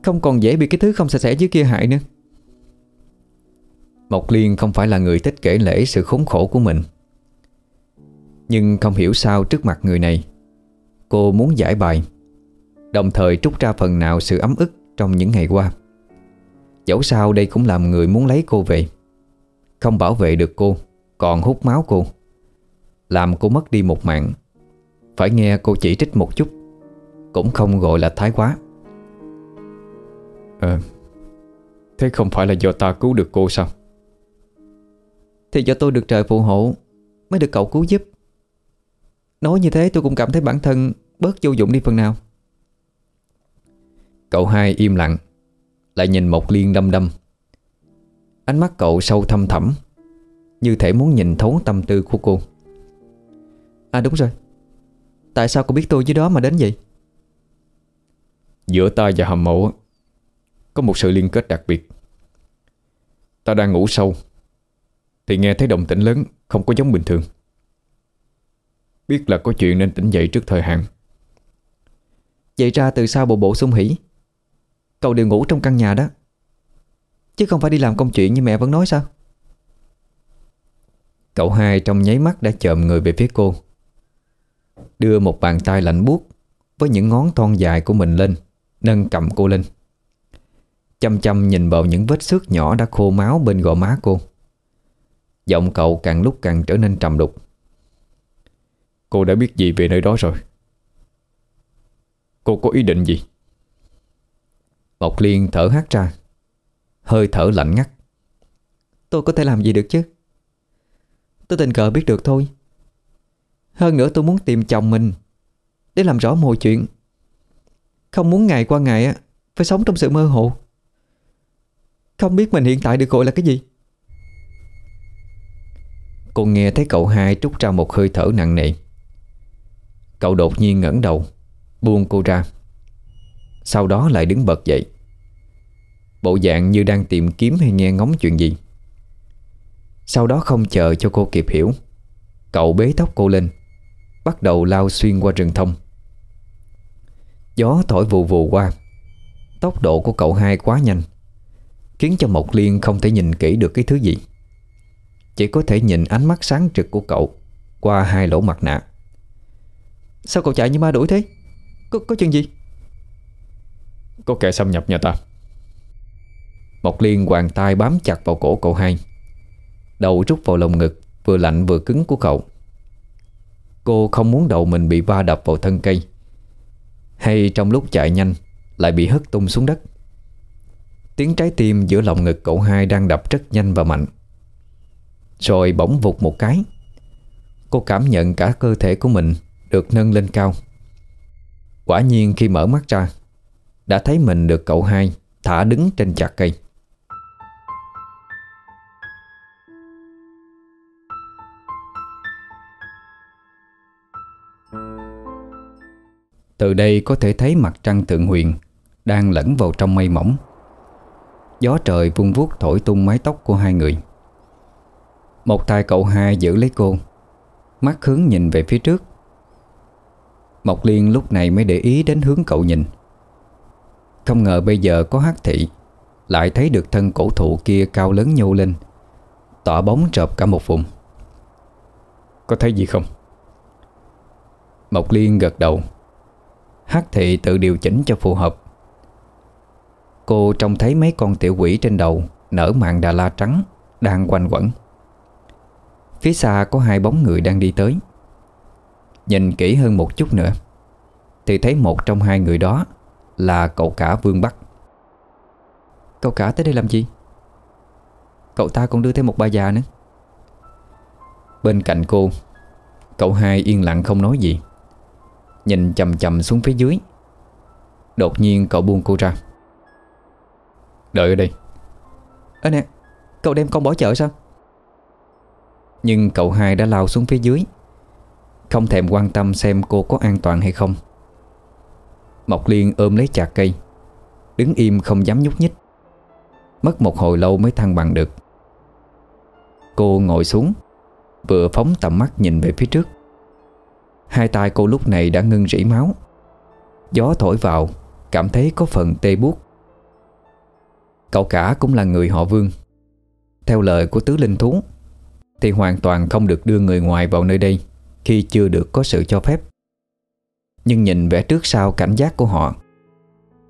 E: Không còn dễ bị cái thứ không sạch sẽ dưới kia hại nữa.
A: Mộc Liên không phải là người thích kể lễ sự khốn khổ của mình. Nhưng không hiểu sao trước mặt người này, Cô muốn giải bài, Đồng thời trút ra phần nào sự ấm ức trong những ngày qua. Dẫu sao đây cũng làm người muốn lấy cô về. Không bảo vệ được cô, Còn hút máu cô. Làm cô mất đi một mạng phải nghe cô chỉ trích một chút. Cũng không gọi là thái quá. Ờ Thế không phải là do ta cứu được cô sao?
E: Thì do tôi được trời phù hộ Mới được cậu cứu giúp. Nói như thế tôi cũng cảm thấy bản thân Bớt vô dụng đi phần nào.
A: Cậu hai im lặng Lại nhìn Mộc Liên đâm đâm Ánh mắt cậu sâu thâm thẳm Như thể muốn nhìn thấu tâm tư của cô.
E: À đúng rồi Tại sao cô biết tôi dưới đó mà đến vậy?
A: Giữa ta và hầm mộ Có một sự liên kết đặc biệt. Ta đang ngủ sâu Thì nghe thấy động tĩnh lớn Không có giống bình thường. Biết là có chuyện nên tỉnh dậy trước thời hạn.
E: Vậy ra từ sau bộ bộ sung hỉ Cậu đều ngủ trong căn nhà đó. Chứ không phải đi làm công chuyện như mẹ vẫn nói sao?
A: Cậu hai trong nháy mắt đã chợm người về phía cô Đưa một bàn tay lạnh buốt Với những ngón thon dài của mình lên, Nâng cầm cô lên. Chăm chăm nhìn vào những vết xước nhỏ đã khô máu bên gò má cô. Giọng cậu càng lúc càng trở nên trầm đục. Cô đã biết gì về nơi đó rồi? Cô có ý định gì? Mộc Liên thở hắt ra, Hơi thở lạnh ngắt.
E: Tôi có thể làm gì được chứ? Tôi tình cờ biết được thôi. Hơn nữa tôi muốn tìm chồng mình Để làm rõ mọi chuyện. Không muốn ngày qua ngày á, Phải sống trong sự mơ hồ. Không biết mình hiện tại được gọi là cái gì.
A: Cô nghe thấy cậu hai trút ra một hơi thở nặng nề. Cậu đột nhiên ngẩng đầu, Buông cô ra. Sau đó lại đứng bật dậy. Bộ dạng như đang tìm kiếm hay nghe ngóng chuyện gì. Sau đó không chờ cho cô kịp hiểu, Cậu bế tóc cô lên. Bắt đầu lao xuyên qua rừng thông. Gió thổi vù vù qua. Tốc độ của cậu hai quá nhanh Khiến cho Mộc Liên không thể nhìn kỹ được cái thứ gì. Chỉ có thể nhìn ánh mắt sáng trực của cậu Qua hai lỗ mặt nạ.
E: Sao cậu chạy như ma đuổi thế? Có, có chuyện gì?
A: Có kẻ xâm nhập nhà ta. Mộc Liên hoàng tay bám chặt vào cổ cậu hai. Đầu rút vào lồng ngực Vừa lạnh vừa cứng của cậu Cô không muốn đầu mình bị va đập vào thân cây. Hay trong lúc chạy nhanh, Lại bị hất tung xuống đất. Tiếng trái tim giữa lòng ngực cậu hai Đang đập rất nhanh và mạnh. Rồi bỗng vụt một cái. Cô cảm nhận cả cơ thể của mình Được nâng lên cao. Quả nhiên khi mở mắt ra, Đã thấy mình được cậu hai Thả đứng trên chặt cây. Từ đây có thể thấy mặt trăng thượng huyền Đang lẫn vào trong mây mỏng. Gió trời vung vuốt thổi tung mái tóc của hai người. Một tay cậu hai giữ lấy cô, Mắt hướng nhìn về phía trước. Mộc Liên lúc này mới để ý đến hướng cậu nhìn. Không ngờ bây giờ có hát thị, Lại thấy được thân cổ thụ kia cao lớn nhô lên, Tỏa bóng trợp cả một vùng. Có thấy gì không? Mộc Liên gật đầu. Hắc thị tự điều chỉnh cho phù hợp. Cô trông thấy mấy con tiểu quỷ trên đầu Nở mạng đà la trắng Đang quanh quẩn. Phía xa có hai bóng người đang đi tới. Nhìn kỹ hơn một chút nữa, Thì thấy một trong hai người đó Là cậu cả Vương Bắc. Cậu cả tới đây làm gì? Cậu ta còn đưa thêm một bà già nữa. Bên cạnh cô, Cậu hai yên lặng không nói gì. Nhìn chầm chầm xuống phía dưới. Đột nhiên cậu buông cô ra. Đợi ở đây. Ơ nè Cậu đem con bỏ chợ sao? Nhưng cậu hai đã lao xuống phía dưới. Không thèm quan tâm xem cô có an toàn hay không. Mộc Liên ôm lấy chặt cây. Đứng im không dám nhúc nhích. Mất một hồi lâu mới thăng bằng được. Cô ngồi xuống Vừa phóng tầm mắt nhìn về phía trước Hai tay cô lúc này đã ngưng rỉ máu. Gió thổi vào, Cảm thấy có phần tê buốt. Cậu cả cũng là người họ vương. Theo lời của tứ linh thú, Thì hoàn toàn không được đưa người ngoài vào nơi đây Khi chưa được có sự cho phép. Nhưng nhìn vẻ trước sau cảnh giác của họ,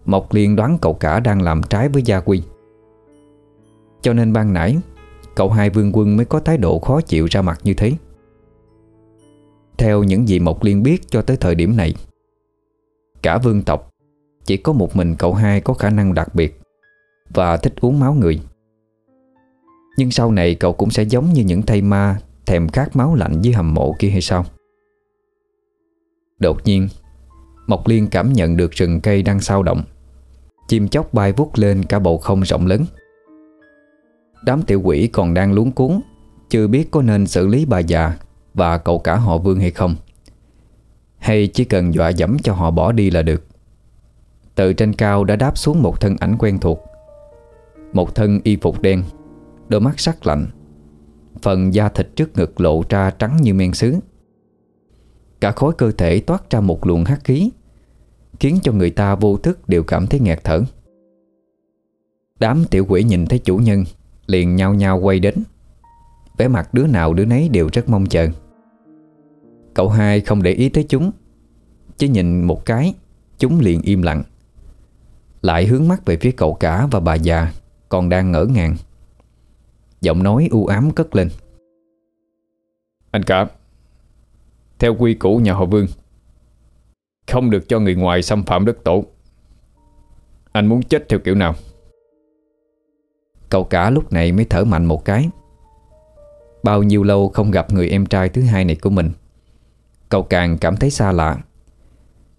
A: Mộc Liên đoán cậu cả đang làm trái với gia quy. Cho nên ban nãy, Cậu hai vương quân mới có thái độ khó chịu ra mặt như thế. Theo những gì Mộc Liên biết cho tới thời điểm này. Cả vương tộc, Chỉ có một mình cậu hai có khả năng đặc biệt Và thích uống máu người. Nhưng sau này cậu cũng sẽ giống như những thây ma Thèm khát máu lạnh dưới hầm mộ kia hay sao? Đột nhiên, Mộc Liên cảm nhận được rừng cây đang sao động. Chim chóc bay vút lên cả bầu không rộng lớn. Đám tiểu quỷ còn đang luống cuốn Chưa biết có nên xử lý bà già và cậu cả họ vương hay không? Hay chỉ cần dọa dẫm cho họ bỏ đi là được? Từ trên cao đã đáp xuống một thân ảnh quen thuộc. Một thân y phục đen, Đôi mắt sắc lạnh, Phần da thịt trước ngực lộ ra trắng như men sứ. Cả khối cơ thể toát ra một luồng hắc khí, Khiến cho người ta vô thức đều cảm thấy nghẹt thở. Đám tiểu quỷ nhìn thấy chủ nhân, Liền nhao nhao quay đến vẻ mặt đứa nào đứa nấy đều rất mong chờ. Cậu hai không để ý tới chúng Chỉ nhìn một cái Chúng liền im lặng. Lại hướng mắt về phía cậu cả và bà già Còn đang ngỡ ngàng. Giọng nói u ám cất lên.
B: Anh cả Theo quy củ nhà họ Vương Không được cho người ngoài xâm phạm đất tổ. Anh muốn chết theo kiểu nào?
A: Cậu cả lúc này mới thở mạnh một cái Bao nhiêu lâu không gặp người em trai thứ hai này của mình? Cậu càng cảm thấy xa lạ.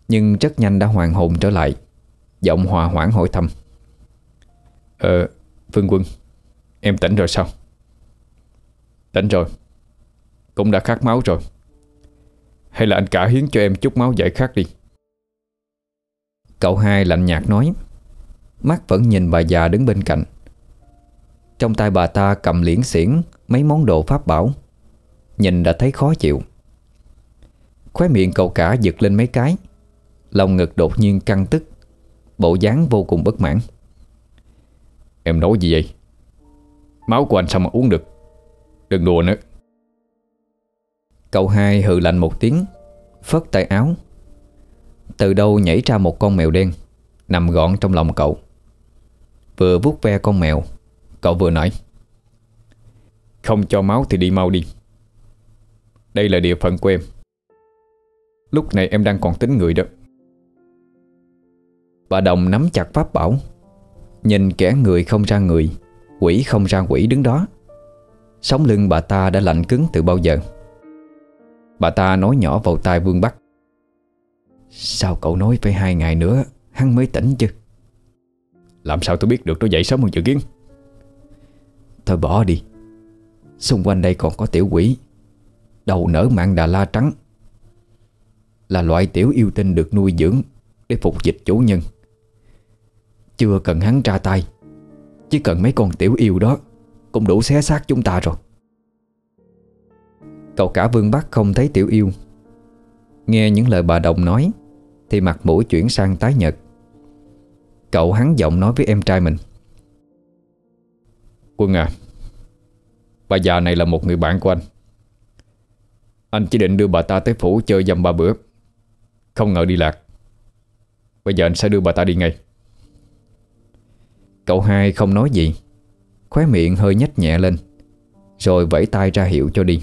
A: Nhưng rất nhanh đã hoàn hồn trở lại. Giọng hòa hoãn hỏi thăm
B: Ờ, Phương Quân Em tỉnh rồi sao? Tỉnh rồi. Cũng đã khát máu rồi. Hay là anh cả hiến cho em chút máu giải khát đi.
A: Cậu hai lạnh nhạt nói. Mắt vẫn nhìn bà già đứng bên cạnh trong tay bà ta cầm liễn xiển, Mấy món đồ pháp bảo. Nhìn đã thấy khó chịu. Khóe miệng cậu cả giật lên mấy cái. Lòng ngực đột nhiên căng tức. Bộ dáng vô cùng bất mãn.
B: Em nói gì vậy? Máu của anh sao mà uống được? Đừng đùa nữa.
A: Cậu hai hừ lạnh một tiếng, Phất tay áo. Từ đâu nhảy ra một con mèo đen, Nằm gọn trong lòng cậu. Vừa vuốt ve con mèo Cậu vừa nói. Không cho máu thì đi mau đi. Đây là địa phận của em. Lúc này em đang còn tính người đó. Bà Đồng nắm chặt pháp bảo. Nhìn kẻ người không ra người, Quỷ không ra quỷ đứng đó. Sống lưng bà ta đã lạnh cứng từ bao giờ. Bà ta nói nhỏ vào tai Vương Bắc. Sao cậu nói phải hai ngày nữa, Hắn mới tỉnh chứ?
B: Làm sao tôi biết được nó dậy sớm hơn dự kiến?
A: Thôi bỏ đi. Xung quanh đây còn có tiểu quỷ. Đầu nở mạng đà la trắng. Là loại tiểu yêu tinh được nuôi dưỡng Để phục dịch chủ nhân. Chưa cần hắn ra tay, Chỉ cần mấy con tiểu yêu đó Cũng đủ xé xác chúng ta rồi. Cậu cả vương bắc không thấy tiểu yêu. Nghe những lời bà Đồng nói, Thì mặt mũi chuyển sang tái nhật Cậu hắn giọng nói với em trai mình.
B: Quân à. Bà già này là một người bạn của anh. Anh chỉ định đưa bà ta tới phủ chơi dăm ba bữa. Không ngờ đi lạc. Bây giờ anh sẽ đưa bà ta đi ngay.
A: Cậu hai không nói gì. Khóe miệng hơi nhếch nhẹ lên, Rồi vẫy tay ra hiệu cho đi.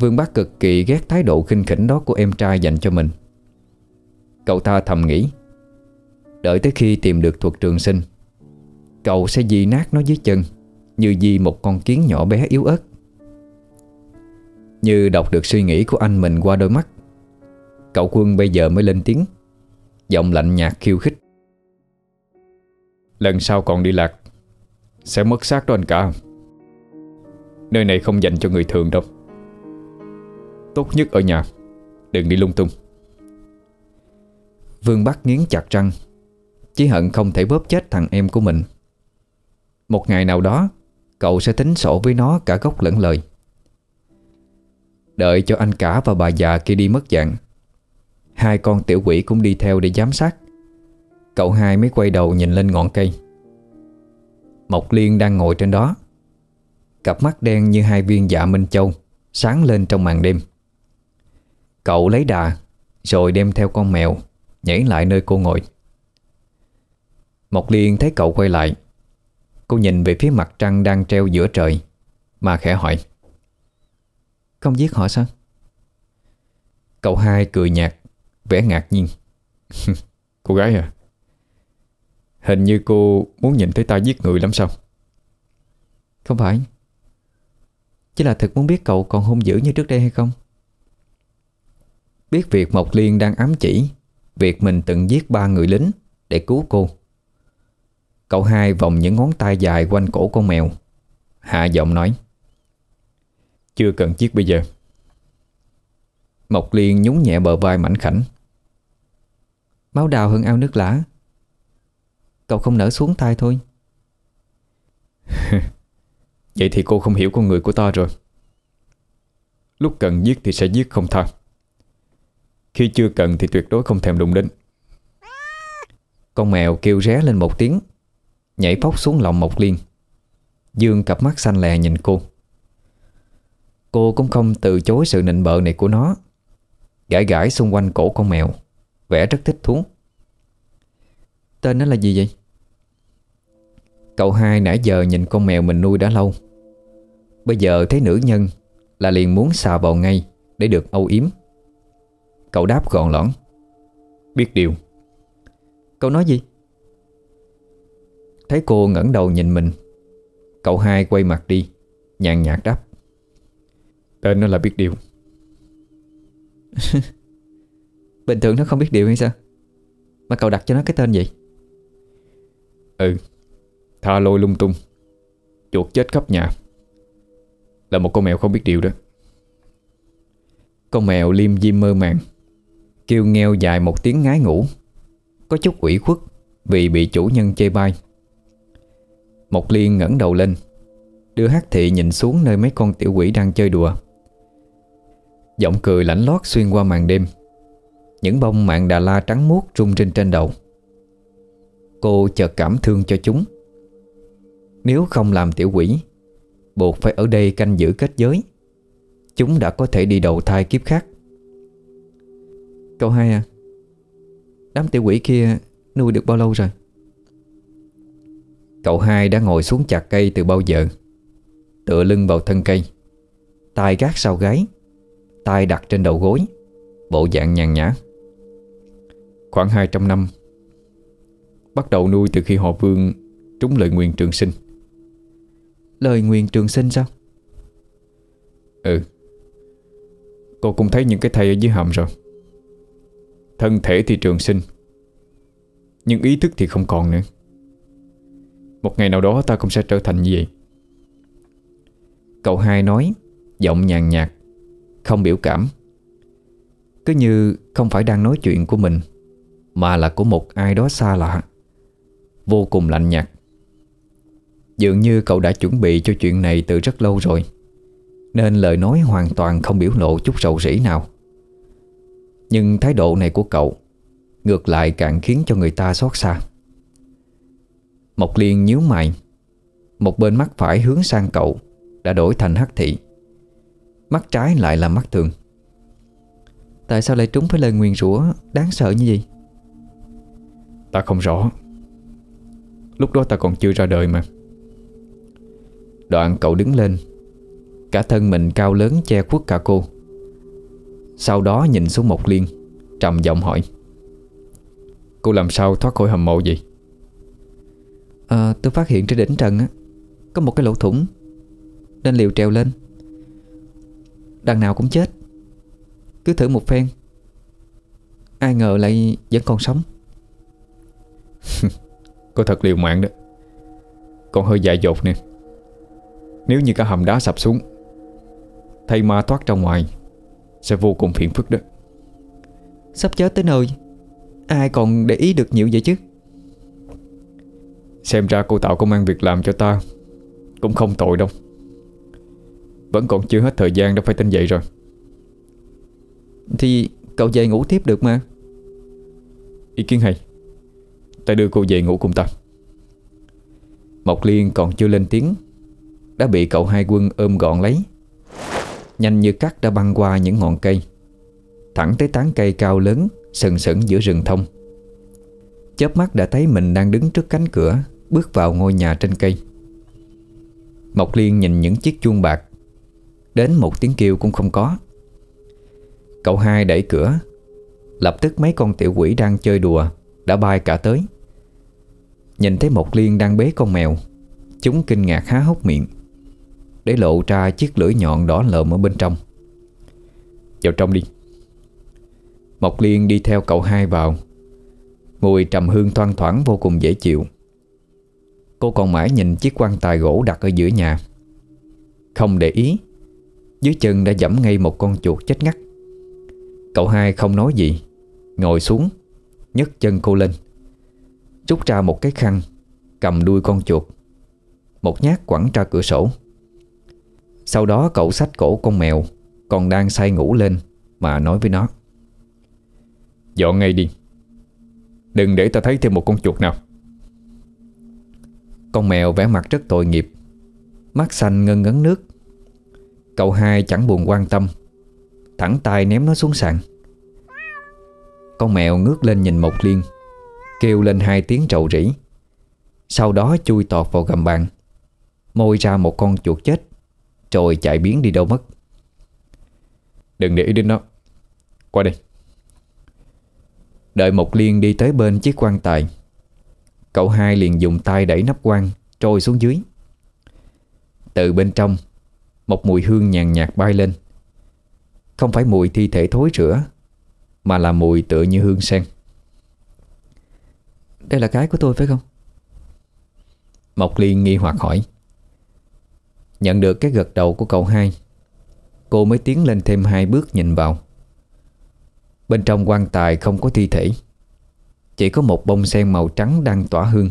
A: Vương Bắc cực kỳ ghét thái độ khinh khỉnh đó của em trai dành cho mình. Cậu ta thầm nghĩ, Đợi tới khi tìm được thuật trường sinh Cậu sẽ di nát nó dưới chân, Như di một con kiến nhỏ bé yếu ớt. Như đọc được suy nghĩ của anh mình qua đôi mắt, Cậu quân bây giờ mới lên tiếng, Giọng lạnh nhạt khiêu khích.
B: Lần sau còn đi lạc, Sẽ mất xác đó anh cả. Nơi này không dành cho người thường đâu. Tốt nhất ở nhà, Đừng đi lung tung.
A: Vương Bắc nghiến chặt răng Chỉ hận không thể bóp chết thằng em của mình. Một ngày nào đó, Cậu sẽ tính sổ với nó cả gốc lẫn lời. Đợi cho anh cả và bà già kia đi mất dạng, Hai con tiểu quỷ cũng đi theo để giám sát. Cậu hai mới quay đầu nhìn lên ngọn cây. Mộc Liên đang ngồi trên đó, Cặp mắt đen như hai viên dạ Minh Châu Sáng lên trong màn đêm. Cậu lấy đà, Rồi đem theo con mèo Nhảy lại nơi cô ngồi. Mộc Liên thấy cậu quay lại Cô nhìn về phía mặt trăng đang treo giữa trời, Mà khẽ hỏi. Không giết họ sao? Cậu hai cười nhạt, Vẻ ngạc nhiên.
B: Cô gái à Hình như cô muốn nhìn thấy ta giết người lắm sao?
A: Không phải. Chỉ là thật muốn biết cậu còn hung dữ như trước đây hay không? Biết việc Mộc Liên đang ám chỉ, Việc mình từng giết ba người lính Để cứu cô. Cậu hai vòng những ngón tay dài quanh cổ con mèo. Hạ giọng nói,
B: Chưa cần giết bây giờ.
A: Mộc Liên nhún nhẹ bờ vai mảnh khảnh. Máu đào hơn ao nước lã Cậu không nở xuống tay thôi.
B: Vậy thì cô không hiểu con người của ta rồi. Lúc cần giết thì sẽ giết không tha. Khi chưa cần thì tuyệt đối không thèm đụng đến.
A: Con mèo kêu ré lên một tiếng. Nhảy phóc xuống lòng Mộc Liên. Dương cặp mắt xanh lè nhìn cô. Cô cũng không từ chối sự nịnh bợ này của nó. Gãi gãi xung quanh cổ con mèo, Vẻ rất thích thú. Tên nó là gì vậy? Cậu hai nãy giờ nhìn con mèo mình nuôi đã lâu. Bây giờ thấy nữ nhân Là liền muốn xà vào ngay Để được âu yếm. Cậu đáp gọn lõn.
B: Biết điều.
A: Cậu nói gì? Thấy cô ngẩng đầu nhìn mình. Cậu hai quay mặt đi Nhàn nhạt đáp.
B: Tên nó là Biết điều.
A: Bình thường nó không biết điều hay sao? Mà cậu đặt cho nó cái tên gì?
B: Ừ Tha lôi lung tung. Chuột chết khắp nhà. Là một con mèo không biết điều đó.
A: Con mèo liêm diêm mơ màng. Kêu ngheo dài một tiếng ngái ngủ. Có chút ủy khuất Vì bị chủ nhân chê bai Mộc Liên ngẩng đầu lên. Đưa hát thị nhìn xuống nơi mấy con tiểu quỷ đang chơi đùa. Giọng cười lãnh lót xuyên qua màn đêm. Những bông mạng đà la trắng muốt rung rinh trên đầu. Cô chợt cảm thương cho chúng. Nếu không làm tiểu quỷ, Buộc phải ở đây canh giữ kết giới. Chúng đã có thể đi đầu thai kiếp khác. Câu hai à. Đám tiểu quỷ kia nuôi được bao lâu rồi? Cậu hai đã ngồi xuống chặt cây từ bao giờ? Tựa lưng vào thân cây. Tay gác sau gáy. Tay đặt trên đầu gối. Bộ dạng nhàn nhã.
B: Khoảng 200 năm. Bắt đầu nuôi từ khi họ vương Trúng lời nguyện trường sinh.
A: Lời nguyện trường sinh sao?
B: Ừ. Cô cũng thấy những cái thây ở dưới hầm rồi. Thân thể thì trường sinh Nhưng ý thức thì không còn nữa một ngày nào đó ta cũng sẽ trở thành như vậy.
A: Cậu hai nói, Giọng nhàn nhạt, Không biểu cảm. Cứ như không phải đang nói chuyện của mình, Mà là của một ai đó xa lạ. Vô cùng lạnh nhạt. Dường như cậu đã chuẩn bị cho chuyện này từ rất lâu rồi, Nên lời nói hoàn toàn không biểu lộ chút rầu rĩ nào. Nhưng thái độ này của cậu Ngược lại càng khiến cho người ta xót xa. Mộc Liên nhíu mày. Một bên mắt phải hướng sang cậu Đã đổi thành hắc thị. Mắt trái lại là mắt thường. Tại sao lại trúng với lời nguyền rủa Đáng sợ như vậy?
B: Ta không rõ. Lúc đó ta còn chưa ra đời mà.
A: Đoạn cậu đứng lên. Cả thân mình cao lớn che khuất cả cô. Sau đó nhìn xuống một liên Trầm giọng hỏi.
B: Cô làm sao thoát khỏi hầm mộ vậy
D: à, Tôi phát hiện trên đỉnh trần á Có một cái lỗ thủng Nên liều trèo lên. Đằng nào cũng chết. Cứ thử một phen. Ai ngờ lại vẫn còn sống.
B: Cô thật liều mạng đó. Còn hơi dại dột nè. Nếu như cả hầm đá sập xuống Thay ma thoát ra ngoài Sẽ vô cùng phiền phức đó.
D: Sắp chết tới nơi Ai còn để ý được nhiều vậy chứ
B: Xem ra cô tạo công an việc làm cho ta. Cũng không tội đâu. Vẫn còn chưa hết thời gian đã phải tỉnh dậy rồi.
D: Thì cậu về ngủ tiếp được mà.
B: Ý kiến hay. Ta đưa cô về ngủ cùng ta.
A: Mộc Liên còn chưa lên tiếng, Đã bị cậu hai quân ôm gọn lấy. Nhanh như cắt đã băng qua những ngọn cây. Thẳng tới tán cây cao lớn, Sừng sững giữa rừng thông. Chớp mắt đã thấy mình đang đứng trước cánh cửa. Bước vào ngôi nhà trên cây. Mộc Liên nhìn những chiếc chuông bạc. Đến một tiếng kêu cũng không có. Cậu hai đẩy cửa. Lập tức mấy con tiểu quỷ đang chơi đùa Đã bay cả tới. Nhìn thấy Mộc Liên đang bế con mèo, Chúng kinh ngạc há hốc miệng, Để lộ ra chiếc lưỡi nhọn đỏ lợm ở bên trong.
B: Vào trong đi.
A: Mộc Liên đi theo cậu hai vào. Mùi trầm hương thoang thoảng vô cùng dễ chịu. Cô còn mãi nhìn chiếc quan tài gỗ đặt ở giữa nhà. Không để ý, Dưới chân đã dẫm ngay một con chuột chết ngắt. Cậu hai không nói gì, Ngồi xuống, nhấc chân cô lên. Rút ra một cái khăn, Cầm đuôi con chuột. Một nhát quẳng ra cửa sổ. Sau đó cậu xách cổ con mèo, Còn đang say ngủ lên Mà nói với nó.
B: Dọn ngay đi. Đừng để ta thấy thêm một con chuột nào.
A: Con mèo vẻ mặt rất tội nghiệp. Mắt xanh ngân ngấn nước. Cậu hai chẳng buồn quan tâm. Thẳng tay ném nó xuống sàn. Con mèo ngước lên nhìn Mộc Liên, Kêu lên hai tiếng trầu rỉ Sau đó chui tọt vào gầm bàn. Môi ra một con chuột chết, Rồi chạy biến đi đâu mất.
B: Đừng để ý đến nó. Qua đây.
A: Đợi Mộc Liên đi tới bên chiếc quan tài Cậu hai liền dùng tay đẩy nắp quan Trôi xuống dưới. Từ bên trong Một mùi hương nhàn nhạt bay lên. Không phải mùi thi thể thối rữa Mà là mùi tựa như hương sen.
D: Đây là cái của tôi phải không?
A: Mộc Liên nghi hoặc hỏi. Nhận được cái gật đầu của cậu hai Cô mới tiến lên thêm hai bước nhìn vào. Bên trong quan tài không có thi thể chỉ có một bông sen màu trắng đang tỏa hương.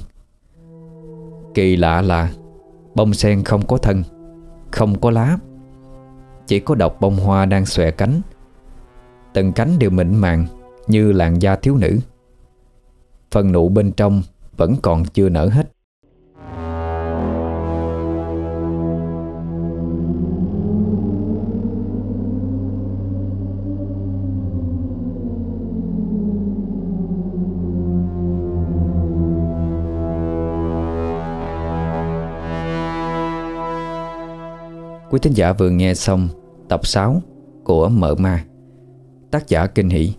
A: Kỳ lạ là, Bông sen không có thân, Không có lá. Chỉ có độc bông hoa đang xòe cánh. Từng cánh đều mịn màng Như làn da thiếu nữ. Phần nụ bên trong Vẫn còn chưa nở hết. Quý thính giả vừa nghe xong tập 6 của Mợ Ma. Tác giả Kinh Hỷ.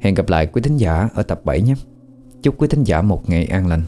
A: Hẹn gặp lại quý thính giả ở tập 7 nhé. Chúc quý thính giả một ngày an lành.